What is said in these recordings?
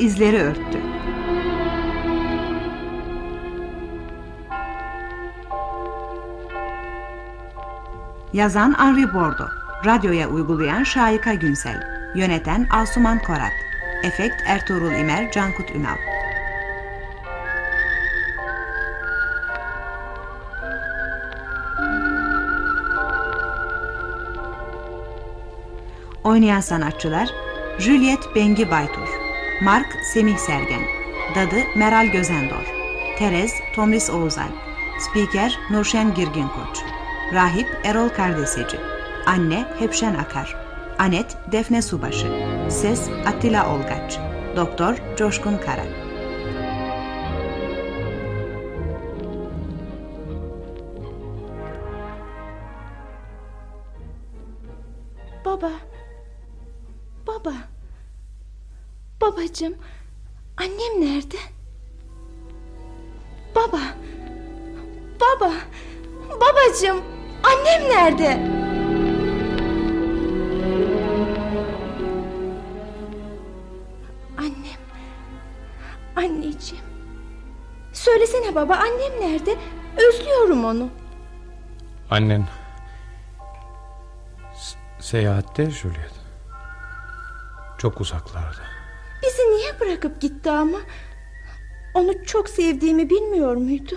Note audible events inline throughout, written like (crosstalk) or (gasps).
izleri örttü. Yazan Henri Bordo, radyoya uygulayan Şayika Günsel, yöneten Asuman Korat, efekt Ertuğrul İmer, Cankut Ünal. Oynayan sanatçılar Juliet Bengi Baytur Mark Semih Sergen. Dadı Meral Gözendor. Terez Tomris Oğuzalp. Spiker Nurşen Girgin Koç Rahip Erol Kardeseci. Anne Hepşen Akar. Anet Defne Subaşı. Ses Attila Olgaç. Doktor Coşkun Kara Babacığım. Annem nerede? Baba. Baba. Babacığım. Annem nerede? Annem. Anneciğim. Söylesene baba annem nerede? Özlüyorum onu. Annen seyahatte Juliet. Çok uzaklarda. Bırakıp gitti ama? Onu çok sevdiğimi bilmiyor muydu?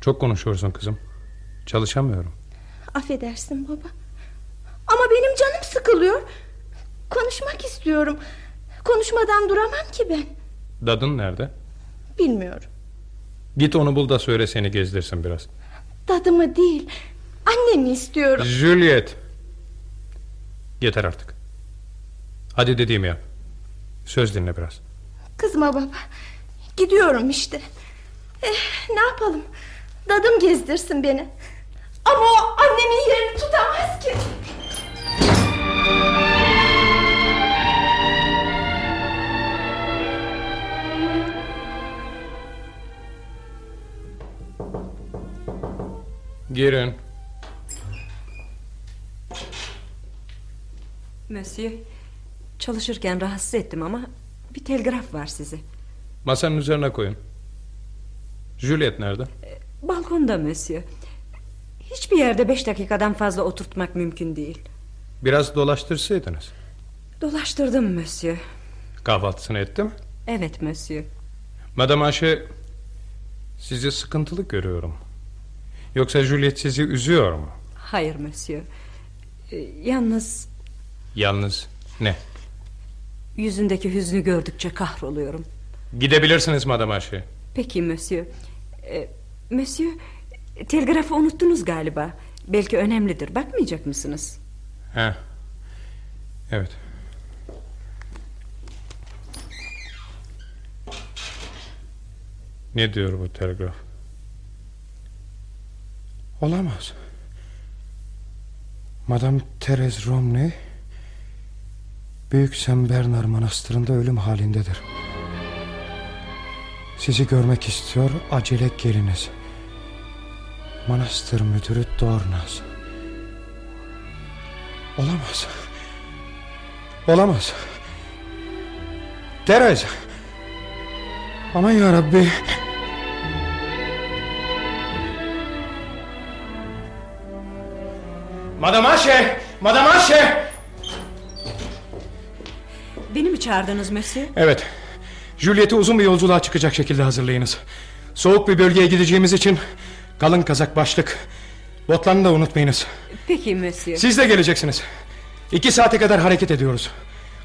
Çok konuşuyorsun kızım. Çalışamıyorum. Affedersin baba. Ama benim canım sıkılıyor. Konuşmak istiyorum. Konuşmadan duramam ki ben. Dadın nerede? Bilmiyorum. Git onu bul da söyle seni gezdirsin biraz. Dadımı değil. Annemi istiyorum. Juliet. Yeter artık. Hadi dediğimi yap. Söz dinle biraz. Kızma baba. Gidiyorum işte. Eh, ne yapalım? Dadım gezdirsin beni. Ama o annemin yerini tutamaz ki. Girin. Monsieur, çalışırken rahatsız ettim ama bir telgraf var size. Masanın üzerine koyun. Juliet nerede? E, balkonda Monsieur. Hiçbir yerde beş dakikadan fazla oturtmak mümkün değil. Biraz dolaştırsaydınız. Dolaştırdım Monsieur. Kahvaltısını etti mi? Evet Monsieur. Madame Ayşe sizi sıkıntılı görüyorum. Yoksa Juliet sizi üzüyor mu? Hayır Monsieur. Ee, yalnız... Yalnız ne? Yüzündeki hüznü gördükçe kahroluyorum. Gidebilirsiniz Madame Ayşe. Peki Monsieur. Ee, monsieur, telgrafı unuttunuz galiba. Belki önemlidir. Bakmayacak mısınız? He. Evet. Ne diyor bu telgraf? Olamaz. Madame Therese Romney Büyük Saint Bernard Manastırı'nda ölüm halindedir. Sizi görmek istiyor acele geliniz. Manastır müdürü Dornaz. Olamaz. Olamaz. Therese. Aman ya Rabbi. Madame Aşe! Madame Aşe! Beni mi çağırdınız Monsieur? Evet. Juliet'i uzun bir yolculuğa çıkacak şekilde hazırlayınız. Soğuk bir bölgeye gideceğimiz için kalın kazak başlık. Botlarını da unutmayınız. Peki Monsieur. Siz de geleceksiniz. İki saate kadar hareket ediyoruz.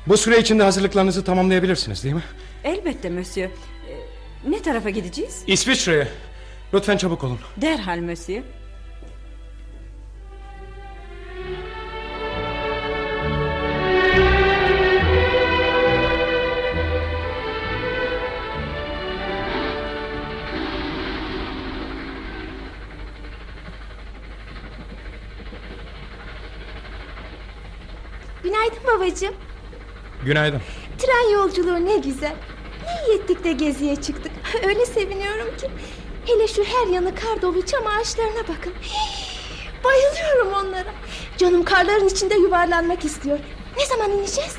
Bu süre içinde hazırlıklarınızı tamamlayabilirsiniz değil mi? Elbette Monsieur. Ee, ne tarafa gideceğiz? İsviçre'ye. Lütfen çabuk olun. Derhal Monsieur. Günaydın babacığım. Günaydın. Tren yolculuğu ne güzel. Ne iyi ettik de geziye çıktık. (laughs) Öyle seviniyorum ki. Hele şu her yanı kar dolu çam ağaçlarına bakın. (gasps) Bayılıyorum onlara. Canım karların içinde yuvarlanmak istiyor. Ne zaman ineceğiz?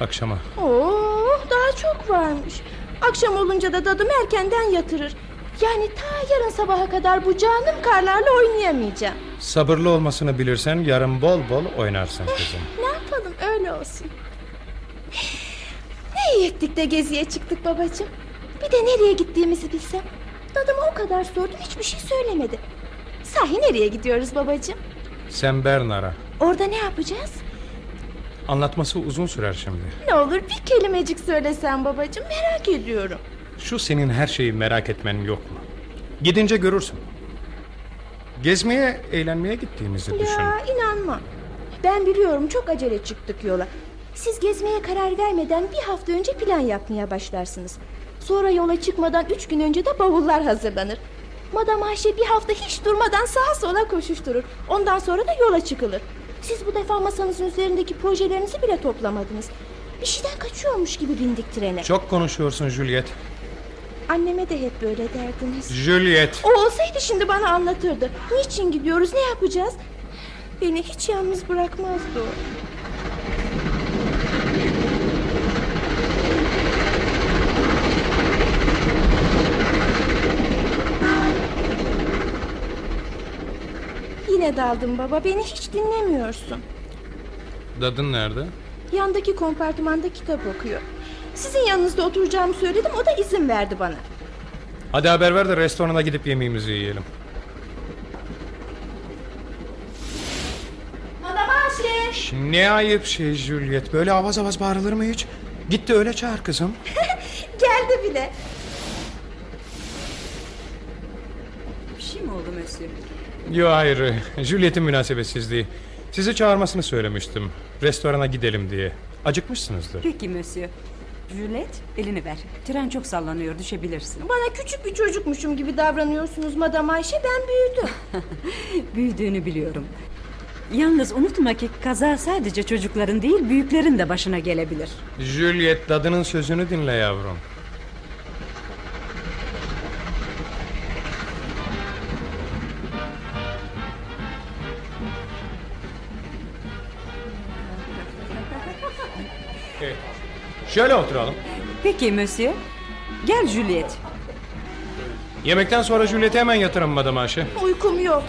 Akşama. Oo, daha çok varmış. Akşam olunca da dadım erkenden yatırır. Yani ta yarın sabaha kadar bu canım karlarla oynayamayacağım. Sabırlı olmasını bilirsen yarın bol bol oynarsın kızım. Ne yapalım öyle olsun. Ne iyi ettik de geziye çıktık babacığım. Bir de nereye gittiğimizi bilsem. Dadıma o kadar sordum hiçbir şey söylemedi. Sahi nereye gidiyoruz babacığım? Sen Bernard'a. Orada ne yapacağız? Anlatması uzun sürer şimdi. Ne olur bir kelimecik söylesen babacığım merak ediyorum. Şu senin her şeyi merak etmen yok mu? Gidince görürsün. Gezmeye, eğlenmeye gittiğimizi düşün. Ya inanmam. Ben biliyorum çok acele çıktık yola. Siz gezmeye karar vermeden bir hafta önce plan yapmaya başlarsınız. Sonra yola çıkmadan üç gün önce de bavullar hazırlanır. Madam Ayşe bir hafta hiç durmadan sağa sola koşuşturur. Ondan sonra da yola çıkılır. Siz bu defa masanızın üzerindeki projelerinizi bile toplamadınız. Bir şeyden kaçıyormuş gibi bindik trene. Çok konuşuyorsun Juliet. Anneme de hep böyle derdiniz. Juliet. O olsaydı şimdi bana anlatırdı. Niçin gidiyoruz, ne yapacağız? Beni hiç yalnız bırakmazdı o. Yine daldım baba, beni hiç dinlemiyorsun. Dadın nerede? Yandaki kompartımanda kitap okuyor. Sizin yanınızda oturacağımı söyledim, o da izin verdi bana. Hadi haber ver de restorana gidip yemeğimizi yiyelim. Madam Ayşe! Şş, Ne ayıp şey Juliet. Böyle avaz avaz bağırılır mı hiç? Git de öyle çağır kızım. (laughs) Geldi bile. Bir şey mi oldu Monsieur? Yo hayır. Juliet'in münasebetsizliği. Sizi çağırmasını söylemiştim. Restorana gidelim diye. Acıkmışsınızdır. Peki Monsieur. Juliet elini ver. Tren çok sallanıyor düşebilirsin. Bana küçük bir çocukmuşum gibi davranıyorsunuz Madam Ayşe. Ben büyüdüm. (laughs) Büyüdüğünü biliyorum. Yalnız unutma ki kaza sadece çocukların değil büyüklerin de başına gelebilir. Juliet dadının sözünü dinle yavrum. Şöyle oturalım. Peki Monsieur. Gel Juliet. Yemekten sonra Juliet'i hemen yatırın Madam Ayşe. Uykum yok.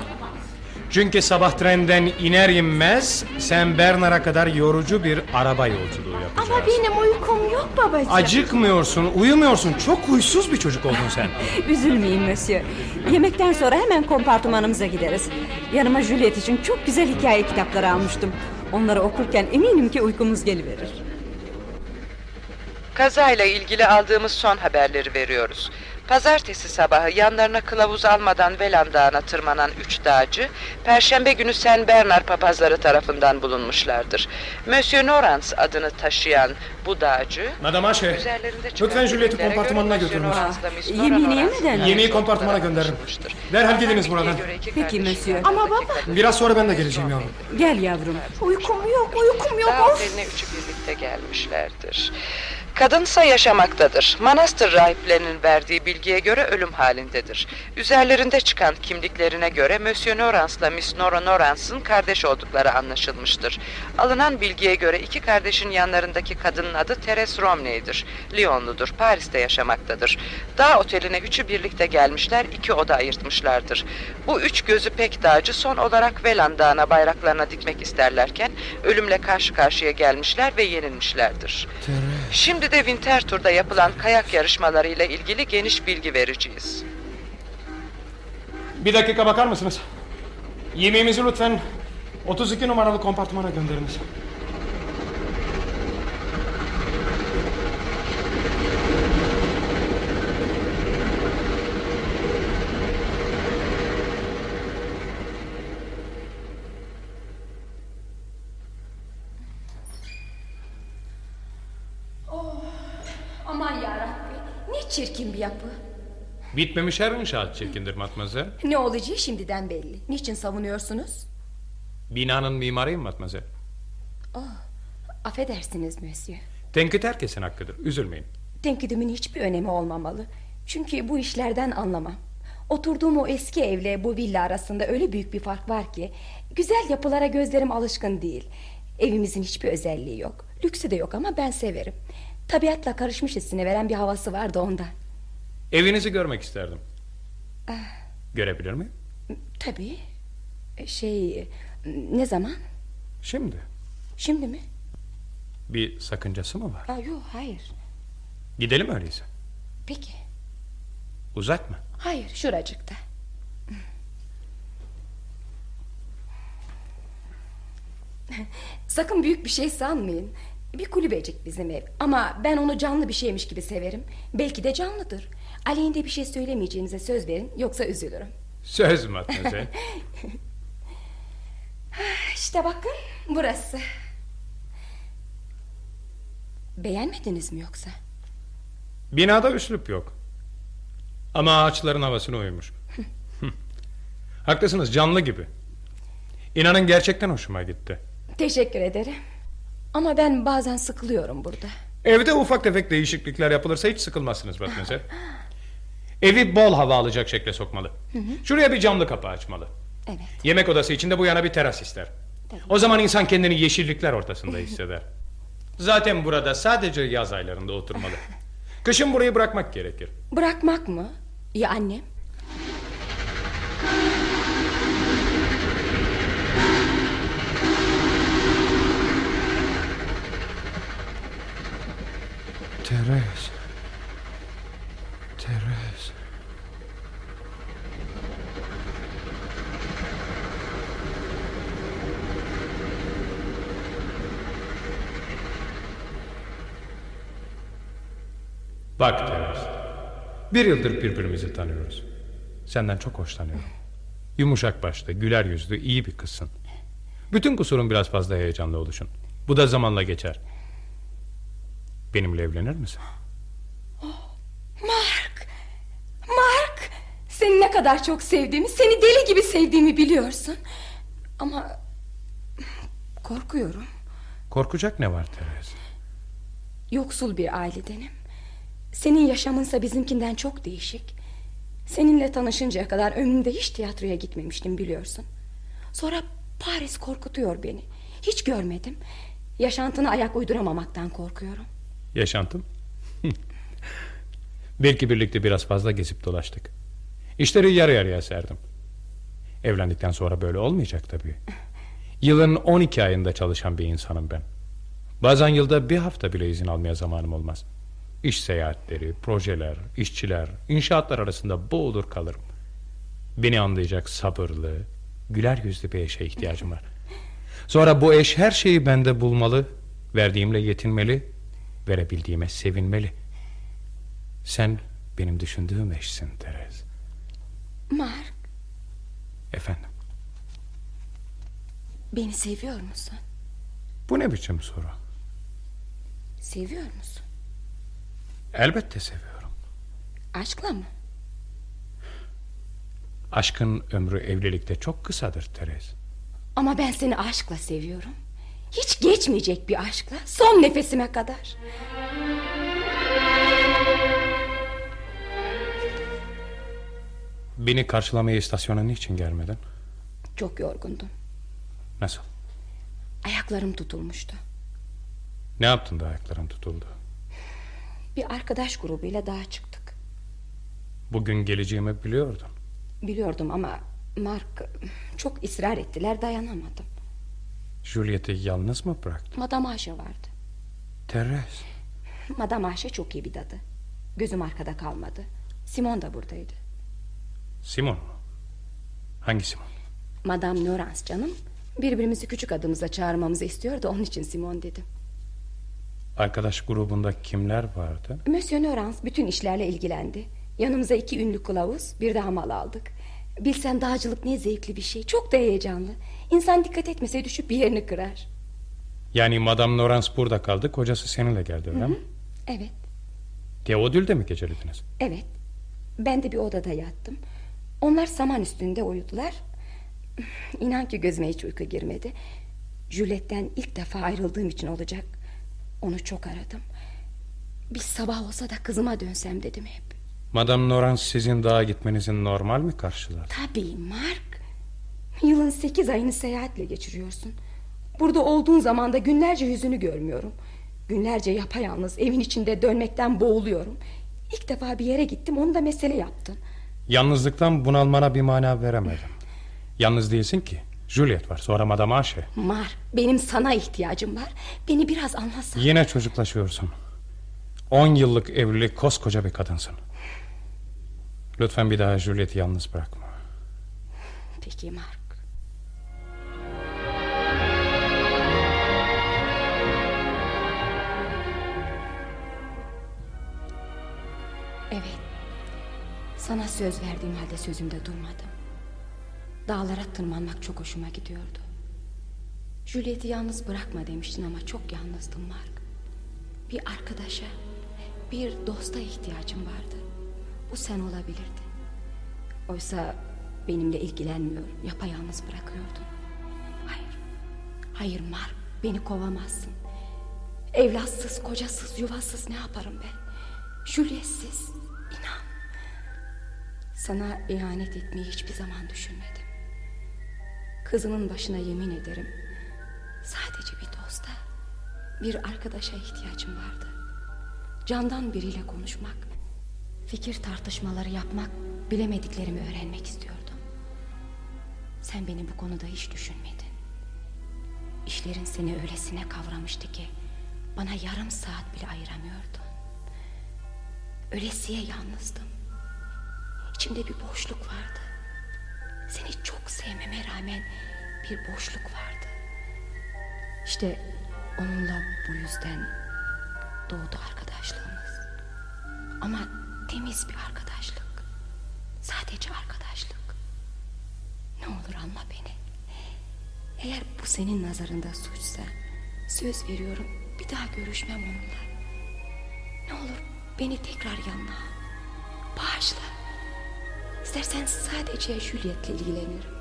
Çünkü sabah trenden iner inmez sen Bernard'a kadar yorucu bir araba yolculuğu yapacaksın. Ama benim uykum yok babacığım. Acıkmıyorsun, uyumuyorsun. Çok huysuz bir çocuk oldun sen. (laughs) Üzülmeyin Monsieur. Yemekten sonra hemen kompartımanımıza gideriz. Yanıma Juliet için çok güzel hikaye kitapları almıştım. Onları okurken eminim ki uykumuz geliverir. Kazayla ilgili aldığımız son haberleri veriyoruz. Pazartesi sabahı yanlarına kılavuz almadan Velan Dağı'na tırmanan üç dağcı, Perşembe günü Sen Bernard papazları tarafından bulunmuşlardır. Monsieur Norans adını taşıyan bu dağcı, Madame çıkan lütfen Juliet'i kompartımanına götürünüz. Yemeğini yemeden Norans mi? Yemeği kompartımana gönderin. Derhal gidiniz buradan. Peki, Monsieur. Ama baba- Biraz sonra ben de geleceğim yavrum. Gel yavrum. Uykum yok, uykum yok. Dağ oteline üçü birlikte gelmişlerdir. Kadınsa yaşamaktadır. Manastır rahiplerinin verdiği bilgiye göre ölüm halindedir. Üzerlerinde çıkan kimliklerine göre Monsieur Norans'la Miss Nora Norans'ın kardeş oldukları anlaşılmıştır. Alınan bilgiye göre iki kardeşin yanlarındaki kadının adı Teres Romney'dir. Lyonludur, Paris'te yaşamaktadır. Dağ oteline üçü birlikte gelmişler, iki oda ayırtmışlardır. Bu üç gözü pek dağcı son olarak Velan Dağı'na bayraklarına dikmek isterlerken ölümle karşı karşıya gelmişler ve yenilmişlerdir. Şimdi de Winterthur'da yapılan kayak yarışmalarıyla ilgili geniş bilgi vereceğiz. Bir dakika bakar mısınız? Yemeğimizi lütfen 32 numaralı kompartmana gönderiniz. Aman yarabbi. Ne çirkin bir yapı. Bitmemiş her inşaat çirkindir matmazel. Ne olacağı şimdiden belli. Niçin savunuyorsunuz? Binanın mimarıyım matmazel. Affedersiniz Monsieur. Tenkit herkesin hakkıdır. Üzülmeyin. Tenkidimin hiçbir önemi olmamalı. Çünkü bu işlerden anlamam. Oturduğum o eski evle bu villa arasında öyle büyük bir fark var ki... ...güzel yapılara gözlerim alışkın değil. Evimizin hiçbir özelliği yok. Lüksü de yok ama ben severim. Tabiatla karışmış hissine veren bir havası vardı ondan. Evinizi görmek isterdim. Görebilir miyim? Tabii. E, Şey ne zaman? Şimdi. Şimdi mi? Bir sakıncası mı var? Aa, yok hayır. Gidelim öyleyse. Peki. Uzak mı? Hayır şuracıkta. Sakın büyük bir şey sanmayın. Bir kulübecik bizim ev. Ama ben onu canlı bir şeymiş gibi severim. Belki de canlıdır. Aleyhinde bir şey söylemeyeceğinize söz verin. Yoksa üzülürüm. Söz matmazel. (laughs) (laughs) İşte bakın burası. Beğenmediniz mi yoksa? Binada üslup yok. Ama ağaçların havasına uymuş. (laughs) Haklısınız canlı gibi. İnanın gerçekten hoşuma gitti. Teşekkür ederim. Ama ben bazen sıkılıyorum burada. Evde ufak tefek değişiklikler yapılırsa hiç sıkılmazsınız Matmazel. Evi bol hava alacak şekle sokmalı. Şuraya bir camlı kapı açmalı. Evet. Yemek odası için de bu yana bir teras ister. O zaman insan kendini yeşillikler ortasında hisseder. Zaten burada sadece yaz aylarında oturmalı. (laughs) Kışın burayı bırakmak gerekir. Bırakmak mı? Ya annem? Teres. Bak Teres. Bir yıldır birbirimizi tanıyoruz. Senden çok hoşlanıyorum. Yumuşak başlı, güler yüzlü, iyi bir kızsın. Bütün kusurun biraz fazla heyecanlı oluşun. Bu da zamanla geçer. Benimle evlenir misin? Mark! Mark! Seni ne kadar çok sevdiğimi, seni deli gibi sevdiğimi biliyorsun. Ama korkuyorum. Korkacak ne var Teres? Yoksul bir ailedenim. Senin yaşamınsa bizimkinden çok değişik. Seninle tanışıncaya kadar ömrümde hiç tiyatroya gitmemiştim biliyorsun. Sonra Paris korkutuyor beni. Hiç görmedim. Yaşantına ayak uyduramamaktan korkuyorum. Yaşantım? (laughs) Belki birlikte biraz fazla gezip dolaştık. İşleri yarı yarıya serdim. Evlendikten sonra böyle olmayacak tabii. Yılın 12 ayında çalışan bir insanım ben. Bazen yılda bir hafta bile izin almaya zamanım olmaz. İş seyahatleri, projeler, işçiler, inşaatlar arasında boğulur kalırım. Beni anlayacak sabırlı, güler yüzlü bir eşe ihtiyacım var. Sonra bu eş her şeyi bende bulmalı, verdiğimle yetinmeli, verebildiğime sevinmeli. Sen benim düşündüğüm eşsin Terez. Mark, Efendim, beni seviyor musun? bu ne biçim soru? Seviyor musun? Elbette seviyorum. Aşkla mı? Aşkın ömrü evlilikte çok kısadır Terez. Ama ben seni aşkla seviyorum. Hiç geçmeyecek bir aşkla. Son nefesime kadar. Beni karşılamaya istasyona niçin gelmedin? Çok yorgundum. Nasıl? Ayaklarım tutulmuştu. Ne yaptın da ayakların tutuldu? Bir arkadaş grubuyla dağa çıktık. Bugün geleceğimi biliyordun. Biliyordum ama Mark çok ısrar ettiler dayanamadım. Juliet'i yalnız mı bıraktın? Madame Ayşe vardı. Teres. Madame Ayşe çok iyi bir dadı. Gözüm arkada kalmadı. Simon da buradaydı. Simon mu? Hangi Simon? Madame Nörans canım. Birbirimizi küçük adımıza çağırmamızı istiyordu. Onun için Simon dedim. Arkadaş grubunda kimler vardı? Monsieur Nörans bütün işlerle ilgilendi. Yanımıza iki ünlü kılavuz, bir de hamal aldık. Bilsen dağcılık ne zevkli bir şey. Çok da heyecanlı. İnsan dikkat etmese düşüp bir yerini kırar. Yani Madame Laurence burada kaldı, kocası seninle geldi öyle mi? Evet, Teodül'de mi gecelediniz? evet. Ben de bir odada yattım. Onlar saman üstünde uyudular. İnan ki gözüme hiç uyku girmedi. Juliet'ten ilk defa ayrıldığım için olacak. Onu çok aradım. Bir sabah olsa da kızıma dönsem dedim hep. Madame Laurence sizin dağa gitmenizin normal mi karşılar? Tabii Mark. Yılın sekiz ayını seyahatle geçiriyorsun. Burada olduğun zaman da günlerce yüzünü görmüyorum. Günlerce yapayalnız evin içinde dönmekten boğuluyorum. İlk defa bir yere gittim onu da mesele yaptın. Yalnızlıktan bunalmana bir mana veremedim. Yalnız değilsin ki. Juliet var sonra Madame Ashe. Mar benim sana ihtiyacım var. Beni biraz anlatsan. Yine çocuklaşıyorsun. On yıllık evlilik koskoca bir kadınsın. Lütfen bir daha Juliet'i yalnız bırakma. Peki Mark. Evet. Sana söz verdiğim halde sözümde durmadım. Dağlara tırmanmak çok hoşuma gidiyordu. Juliet'i yalnız bırakma demiştin ama çok yalnızdım Mark. Bir arkadaşa, bir dosta ihtiyacım vardı. Bu sen olabilirdin. Oysa benimle ilgilenmiyor, yapayalnız bırakıyordun. Hayır, hayır Mark, beni kovamazsın. Evlatsız, kocasız, yuvasız ne yaparım ben? Juliet'siz, inan. Sana ihanet etmeyi hiçbir zaman düşünmedim. Kızının başına yemin ederim. Sadece bir dosta, bir arkadaşa ihtiyacım vardı. Candan biriyle konuşmak, fikir tartışmaları yapmak, bilemediklerimi öğrenmek istiyordum. Sen beni bu konuda hiç düşünmedin. İşlerin seni öylesine kavramıştı ki bana yarım saat bile ayıramıyordun. Ölesiye yalnızdım. İçimde bir boşluk vardı. Seni çok sevmeme rağmen bir boşluk vardı. İşte onunla bu yüzden doğdu arkadaşlığımız. Ama temiz bir arkadaşlık. Sadece arkadaşlık. Ne olur anla beni. Eğer bu senin nazarında suçsa söz veriyorum bir daha görüşmem onunla. Ne olur beni tekrar yanına. Bağışla. İstersen sadece Juliet'le ilgilenirim.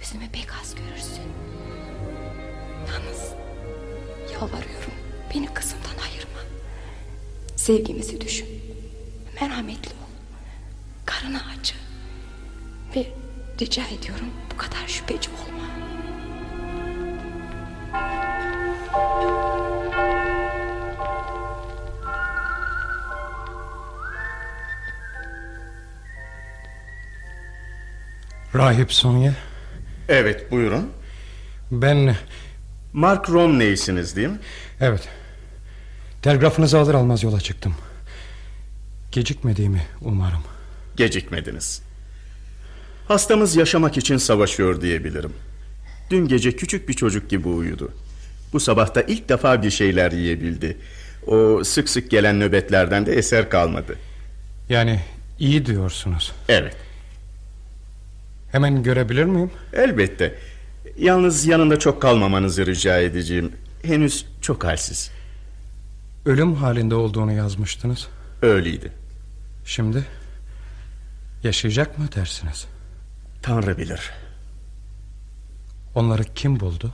Yüzümü pek az görürsün. Yalnız yalvarıyorum beni kızımdan ayırma. Sevgimizi düşün. Merhametli ol. Karına acı. Ve rica ediyorum bu kadar şüpheci olma. Rahip Sonya. Evet buyurun. Ben... Mark Romney'siniz değil mi? Evet. Telgrafınızı alır almaz yola çıktım. Gecikmediğimi umarım. Gecikmediniz. Hastamız yaşamak için savaşıyor diyebilirim. Dün gece küçük bir çocuk gibi uyudu. Bu sabahta ilk defa bir şeyler yiyebildi. O sık sık gelen nöbetlerden de eser kalmadı. Yani iyi diyorsunuz. Evet. Hemen görebilir miyim? Elbette. Yalnız yanında çok kalmamanızı rica edeceğim. Henüz çok halsiz. Ölüm halinde olduğunu yazmıştınız. Öyleydi. Şimdi yaşayacak mı dersiniz? Tanrı bilir. Onları kim buldu?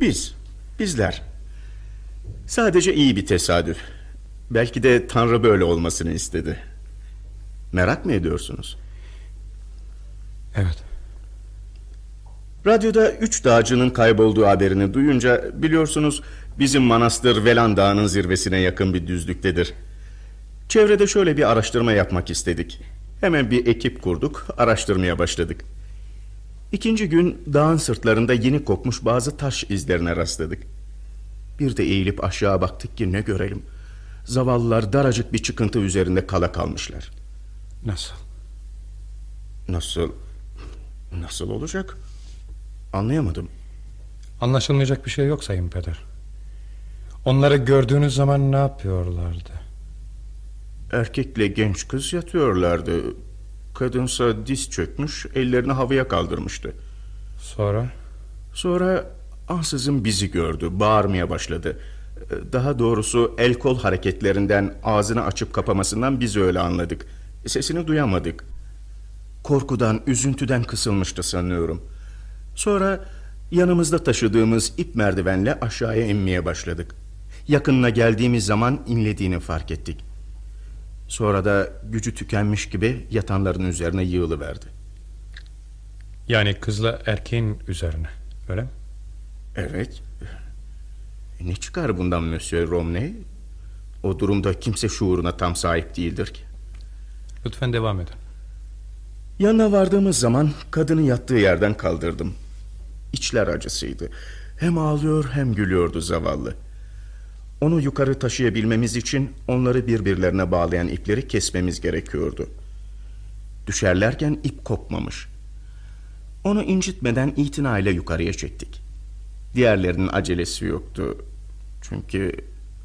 Biz, bizler. Sadece iyi bir tesadüf. Belki de Tanrı böyle olmasını istedi. Merak mı ediyorsunuz? Evet. Radyoda üç dağcının kaybolduğu haberini duyunca biliyorsunuz bizim manastır Velan Dağı'nın zirvesine yakın bir düzlüktedir. Çevrede şöyle bir araştırma yapmak istedik. Hemen bir ekip kurduk, araştırmaya başladık. İkinci gün dağın sırtlarında yeni kopmuş bazı taş izlerine rastladık. Bir de eğilip aşağı baktık ki ne görelim. Zavallılar daracık bir çıkıntı üzerinde kala kalmışlar. Nasıl? Nasıl? Nasıl olacak? Anlayamadım. Anlaşılmayacak bir şey yok Sayın Peder. Onları gördüğünüz zaman ne yapıyorlardı? Erkekle genç kız yatıyorlardı. Kadınsa diz çökmüş, ellerini havaya kaldırmıştı. Sonra? Sonra ansızın bizi gördü, bağırmaya başladı. Daha doğrusu el kol hareketlerinden, ağzını açıp kapamasından biz öyle anladık. Sesini duyamadık. Korkudan, üzüntüden kısılmıştı sanıyorum. Sonra yanımızda taşıdığımız ip merdivenle aşağıya inmeye başladık. Yakınına geldiğimiz zaman inlediğini fark ettik. Sonra da gücü tükenmiş gibi yatanların üzerine yığılıverdi. Yani kızla erkeğin üzerine öyle mi? Evet. E, ne çıkar bundan Monsieur Romney? O durumda kimse şuuruna tam sahip değildir ki. Lütfen devam edin. Yanına vardığımız zaman kadını yattığı yerden kaldırdım. İçler acısıydı. Hem ağlıyor hem gülüyordu zavallı. Onu yukarı taşıyabilmemiz için onları birbirlerine bağlayan ipleri kesmemiz gerekiyordu. Düşerlerken ip kopmamış. Onu incitmeden itinayla yukarıya çektik. Diğerlerinin acelesi yoktu. Çünkü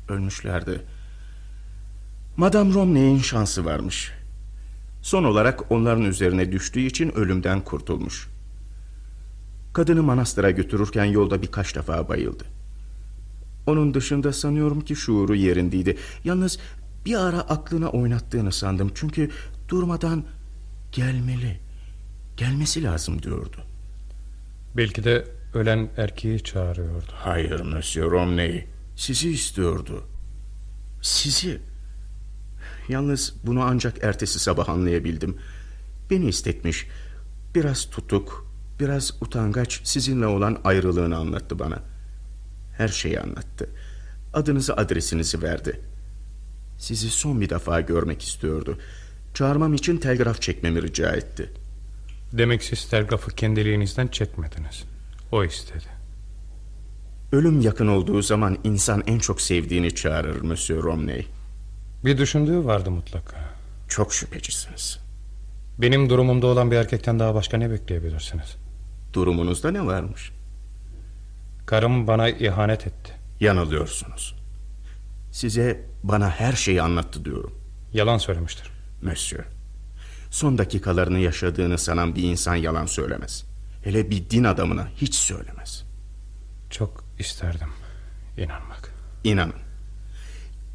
ölmüşlerdi. Madame Romney'in şansı varmış. Son olarak onların üzerine düştüğü için ölümden kurtulmuş. Kadını manastıra götürürken yolda birkaç defa bayıldı. Onun dışında sanıyorum ki şuuru yerindeydi. Yalnız bir ara aklına oynattığını sandım. Çünkü durmadan gelmeli, gelmesi lazım diyordu. Belki de ölen erkeği çağırıyordu. Hayır Monsieur Romney, sizi istiyordu. Sizi. Yalnız bunu ancak ertesi sabah anlayabildim. Beni istetmiş. Biraz tutuk, biraz utangaç sizinle olan ayrılığını anlattı bana. Her şeyi anlattı. Adınızı adresinizi verdi. Sizi son bir defa görmek istiyordu. Çağırmam için telgraf çekmemi rica etti. Demek siz telgrafı kendiliğinizden çekmediniz. O istedi. Ölüm yakın olduğu zaman insan en çok sevdiğini çağırır Monsieur Romney. Bir düşündüğü vardı mutlaka. Çok şüphecisiniz. Benim durumumda olan bir erkekten daha başka ne bekleyebilirsiniz? Durumunuzda ne varmış? Karım bana ihanet etti. Yanılıyorsunuz. Size bana her şeyi anlattı diyorum. Yalan söylemiştir. Monsieur. Son dakikalarını yaşadığını sanan bir insan yalan söylemez. Hele bir din adamına hiç söylemez. Çok isterdim inanmak. İnanın.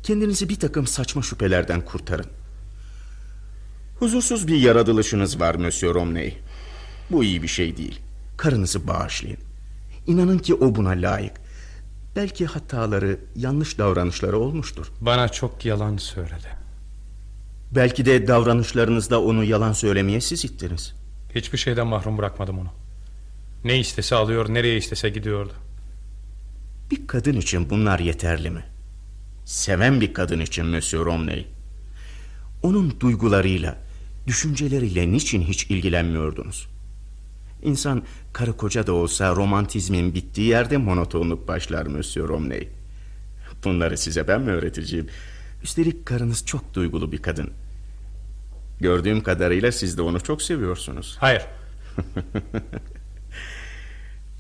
Kendinizi bir takım saçma şüphelerden kurtarın. Huzursuz bir yaratılışınız var Monsieur Romney. Bu iyi bir şey değil. Karınızı bağışlayın. İnanın ki o buna layık. Belki hataları, yanlış davranışları olmuştur. Bana çok yalan söyledi. Belki de davranışlarınızda onu yalan söylemeye siz ittiniz. Hiçbir şeyden mahrum bırakmadım onu. Ne istese alıyor, nereye istese gidiyordu. Bir kadın için bunlar yeterli mi? Seven bir kadın için Monsieur Romney. Onun duygularıyla, düşünceleriyle niçin hiç ilgilenmiyordunuz? İnsan karı koca da olsa romantizmin bittiği yerde monotonluk başlar Monsieur Romney. Bunları size ben mi öğreteceğim? Üstelik karınız çok duygulu bir kadın. Gördüğüm kadarıyla siz de onu çok seviyorsunuz. Hayır. (laughs)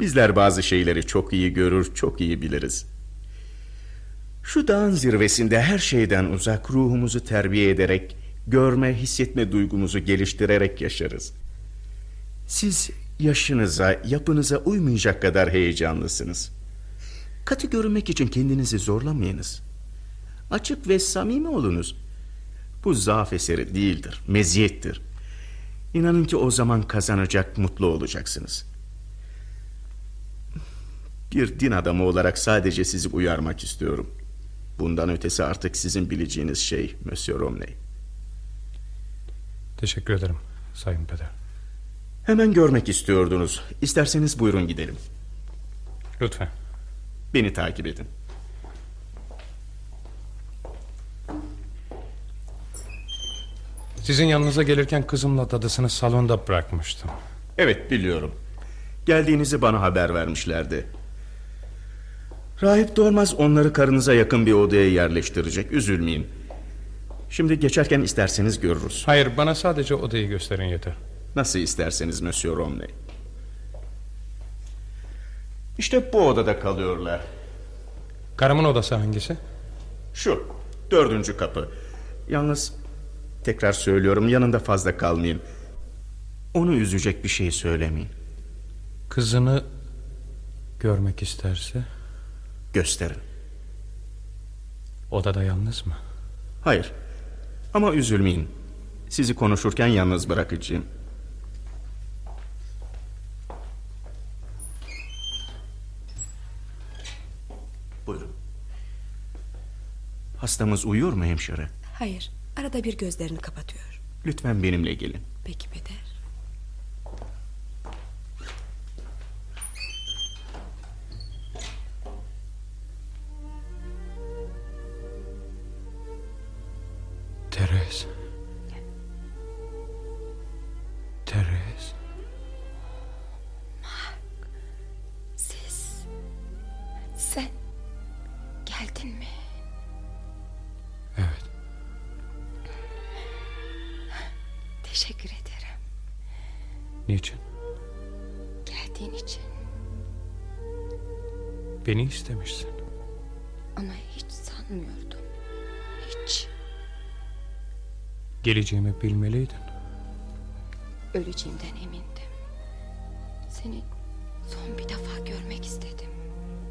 Bizler bazı şeyleri çok iyi görür, çok iyi biliriz. Şu dağın zirvesinde her şeyden uzak ruhumuzu terbiye ederek, görme, hissetme duygumuzu geliştirerek yaşarız. Siz yaşınıza, yapınıza uymayacak kadar heyecanlısınız. Katı görünmek için kendinizi zorlamayınız. Açık ve samimi olunuz. Bu zaaf eseri değildir, meziyettir. İnanın ki o zaman kazanacak, mutlu olacaksınız. Bir din adamı olarak sadece sizi uyarmak istiyorum. Bundan ötesi artık sizin bileceğiniz şey Monsieur Romney. Teşekkür ederim Sayın Peder. Hemen görmek istiyordunuz. İsterseniz buyurun gidelim. Lütfen. Beni takip edin. Sizin yanınıza gelirken kızımla dadısını salonda bırakmıştım. Evet biliyorum. Geldiğinizi bana haber vermişlerdi. Rahip Dormaz onları karınıza yakın bir odaya yerleştirecek. Üzülmeyin. Şimdi geçerken isterseniz görürüz. Hayır bana sadece odayı gösterin yeter. Nasıl isterseniz Monsieur Romney. İşte bu odada kalıyorlar. Karımın odası hangisi? Şu dördüncü kapı. Yalnız tekrar söylüyorum yanında fazla kalmayın. Onu üzecek bir şey söylemeyin. Kızını görmek isterse Gösterin. odada yalnız mı? Hayır. Ama üzülmeyin. Sizi konuşurken yalnız bırakacağım. Hastamız uyuyor mu hemşire? Hayır arada bir gözlerini kapatıyor. Lütfen benimle gelin. Peki peder. Teresa istemişsin. Ama hiç sanmıyordum. Hiç. Geleceğimi bilmeliydin. Öleceğimden emindim. Seni son bir defa görmek istedim.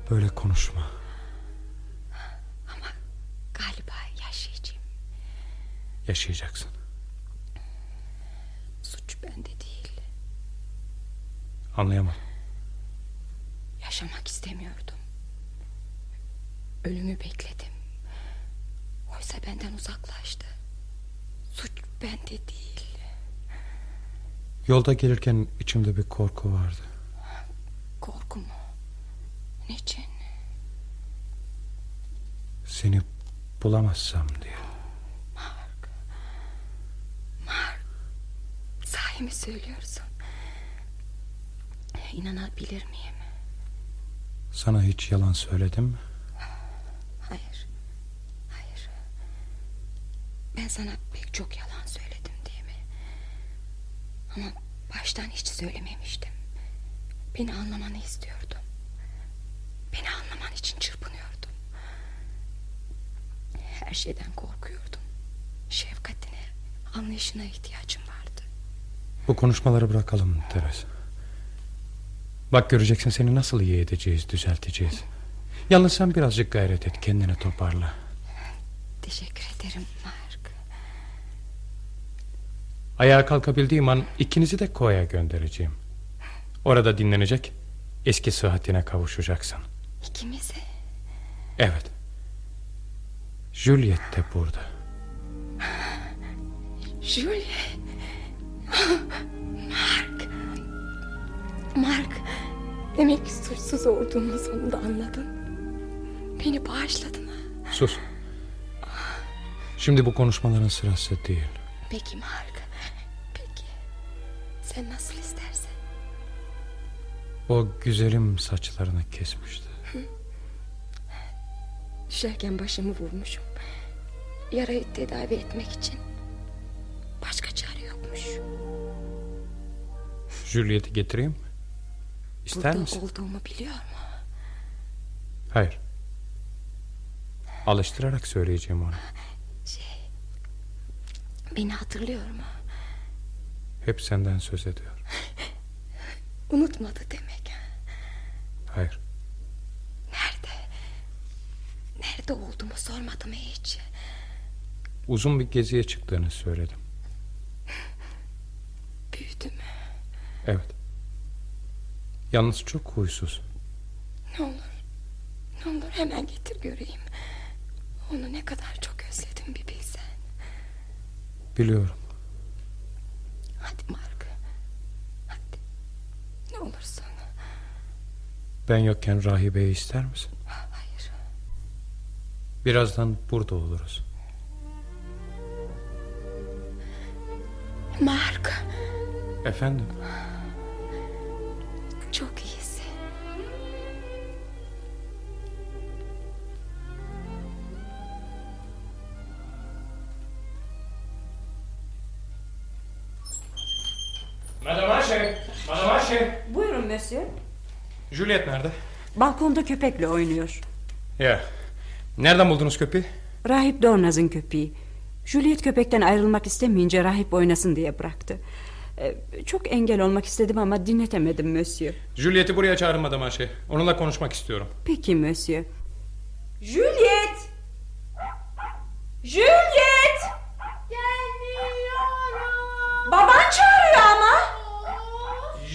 Böyle konuşma. Ama galiba yaşayacağım. Yaşayacaksın. Suç bende değil. Anlayamadım. Yaşamak istemiyordum. Ölümü bekledim. Oysa benden uzaklaştı. Suç bende değil. Yolda gelirken içimde bir korku vardı. Korku mu? Niçin? Seni bulamazsam diye. Mark. Mark. Sahi mi söylüyorsun? İnanabilir miyim? Sana hiç yalan söyledim mi? Hayır. Hayır. Ben sana pek çok yalan söyledim değil mi? Ama baştan hiç söylememiştim. Beni anlamanı istiyordum. Beni anlaman için çırpınıyordum. Her şeyden korkuyordum. Şefkatine, anlayışına ihtiyacım vardı. Bu konuşmaları bırakalım Teres. Bak göreceksin seni nasıl iyi edeceğiz, düzelteceğiz. Yalnız sen birazcık gayret et, kendini toparla. Teşekkür ederim Mark. Ayağa kalkabildiğim an ikinizi de koya göndereceğim. Orada dinlenecek, eski sıhhatine kavuşacaksın. İkimizi. Evet. Juliet de burada. Julie. Mark. Mark. Demek suçsuz olduğumu sonunda anladın. Beni bağışladın. Sus. Şimdi bu konuşmaların sırası değil. Peki Mark. Peki. Sen nasıl istersen. O güzelim saçlarını kesmişti. Düşerken başımı vurmuşum. Yarayı tedavi etmek için. Başka çare yokmuş. Juliet'i getireyim mi? İster Burada misin? olduğumu biliyor mu? Hayır. Alıştırarak söyleyeceğim ona. Şey... Beni hatırlıyor mu? Hep senden söz ediyor. (laughs) Unutmadı demek. Hayır. Nerede? Nerede olduğumu sormadım hiç. Uzun bir geziye çıktığını söyledim. (laughs) Büyüdü mü? Evet. Yalnız çok huysuz. Ne olur. Ne olur hemen getir göreyim. Onu ne kadar çok özledim bir bilsen. Biliyorum. Hadi Mark. Hadi. Ne olursun. Ben yokken rahibeyi ister misin? Hayır. Birazdan burada oluruz. Mark. Efendim? Çok iyisin. Madame Aşe. Madame Aşe. Buyurun Monsieur. Juliet nerede? Balkonda köpekle oynuyor. Ya. Nereden buldunuz köpeği? Rahip Dornaz'ın köpeği. Juliet köpekten ayrılmak istemeyince rahip oynasın diye bıraktı. Ee, çok engel olmak istedim ama dinletemedim Monsieur. Juliet'i buraya çağırın Madame Aşe. Onunla konuşmak istiyorum. Peki Monsieur. Juliet! Juliet! Gelmiyorum. Baban çağırıyor ama.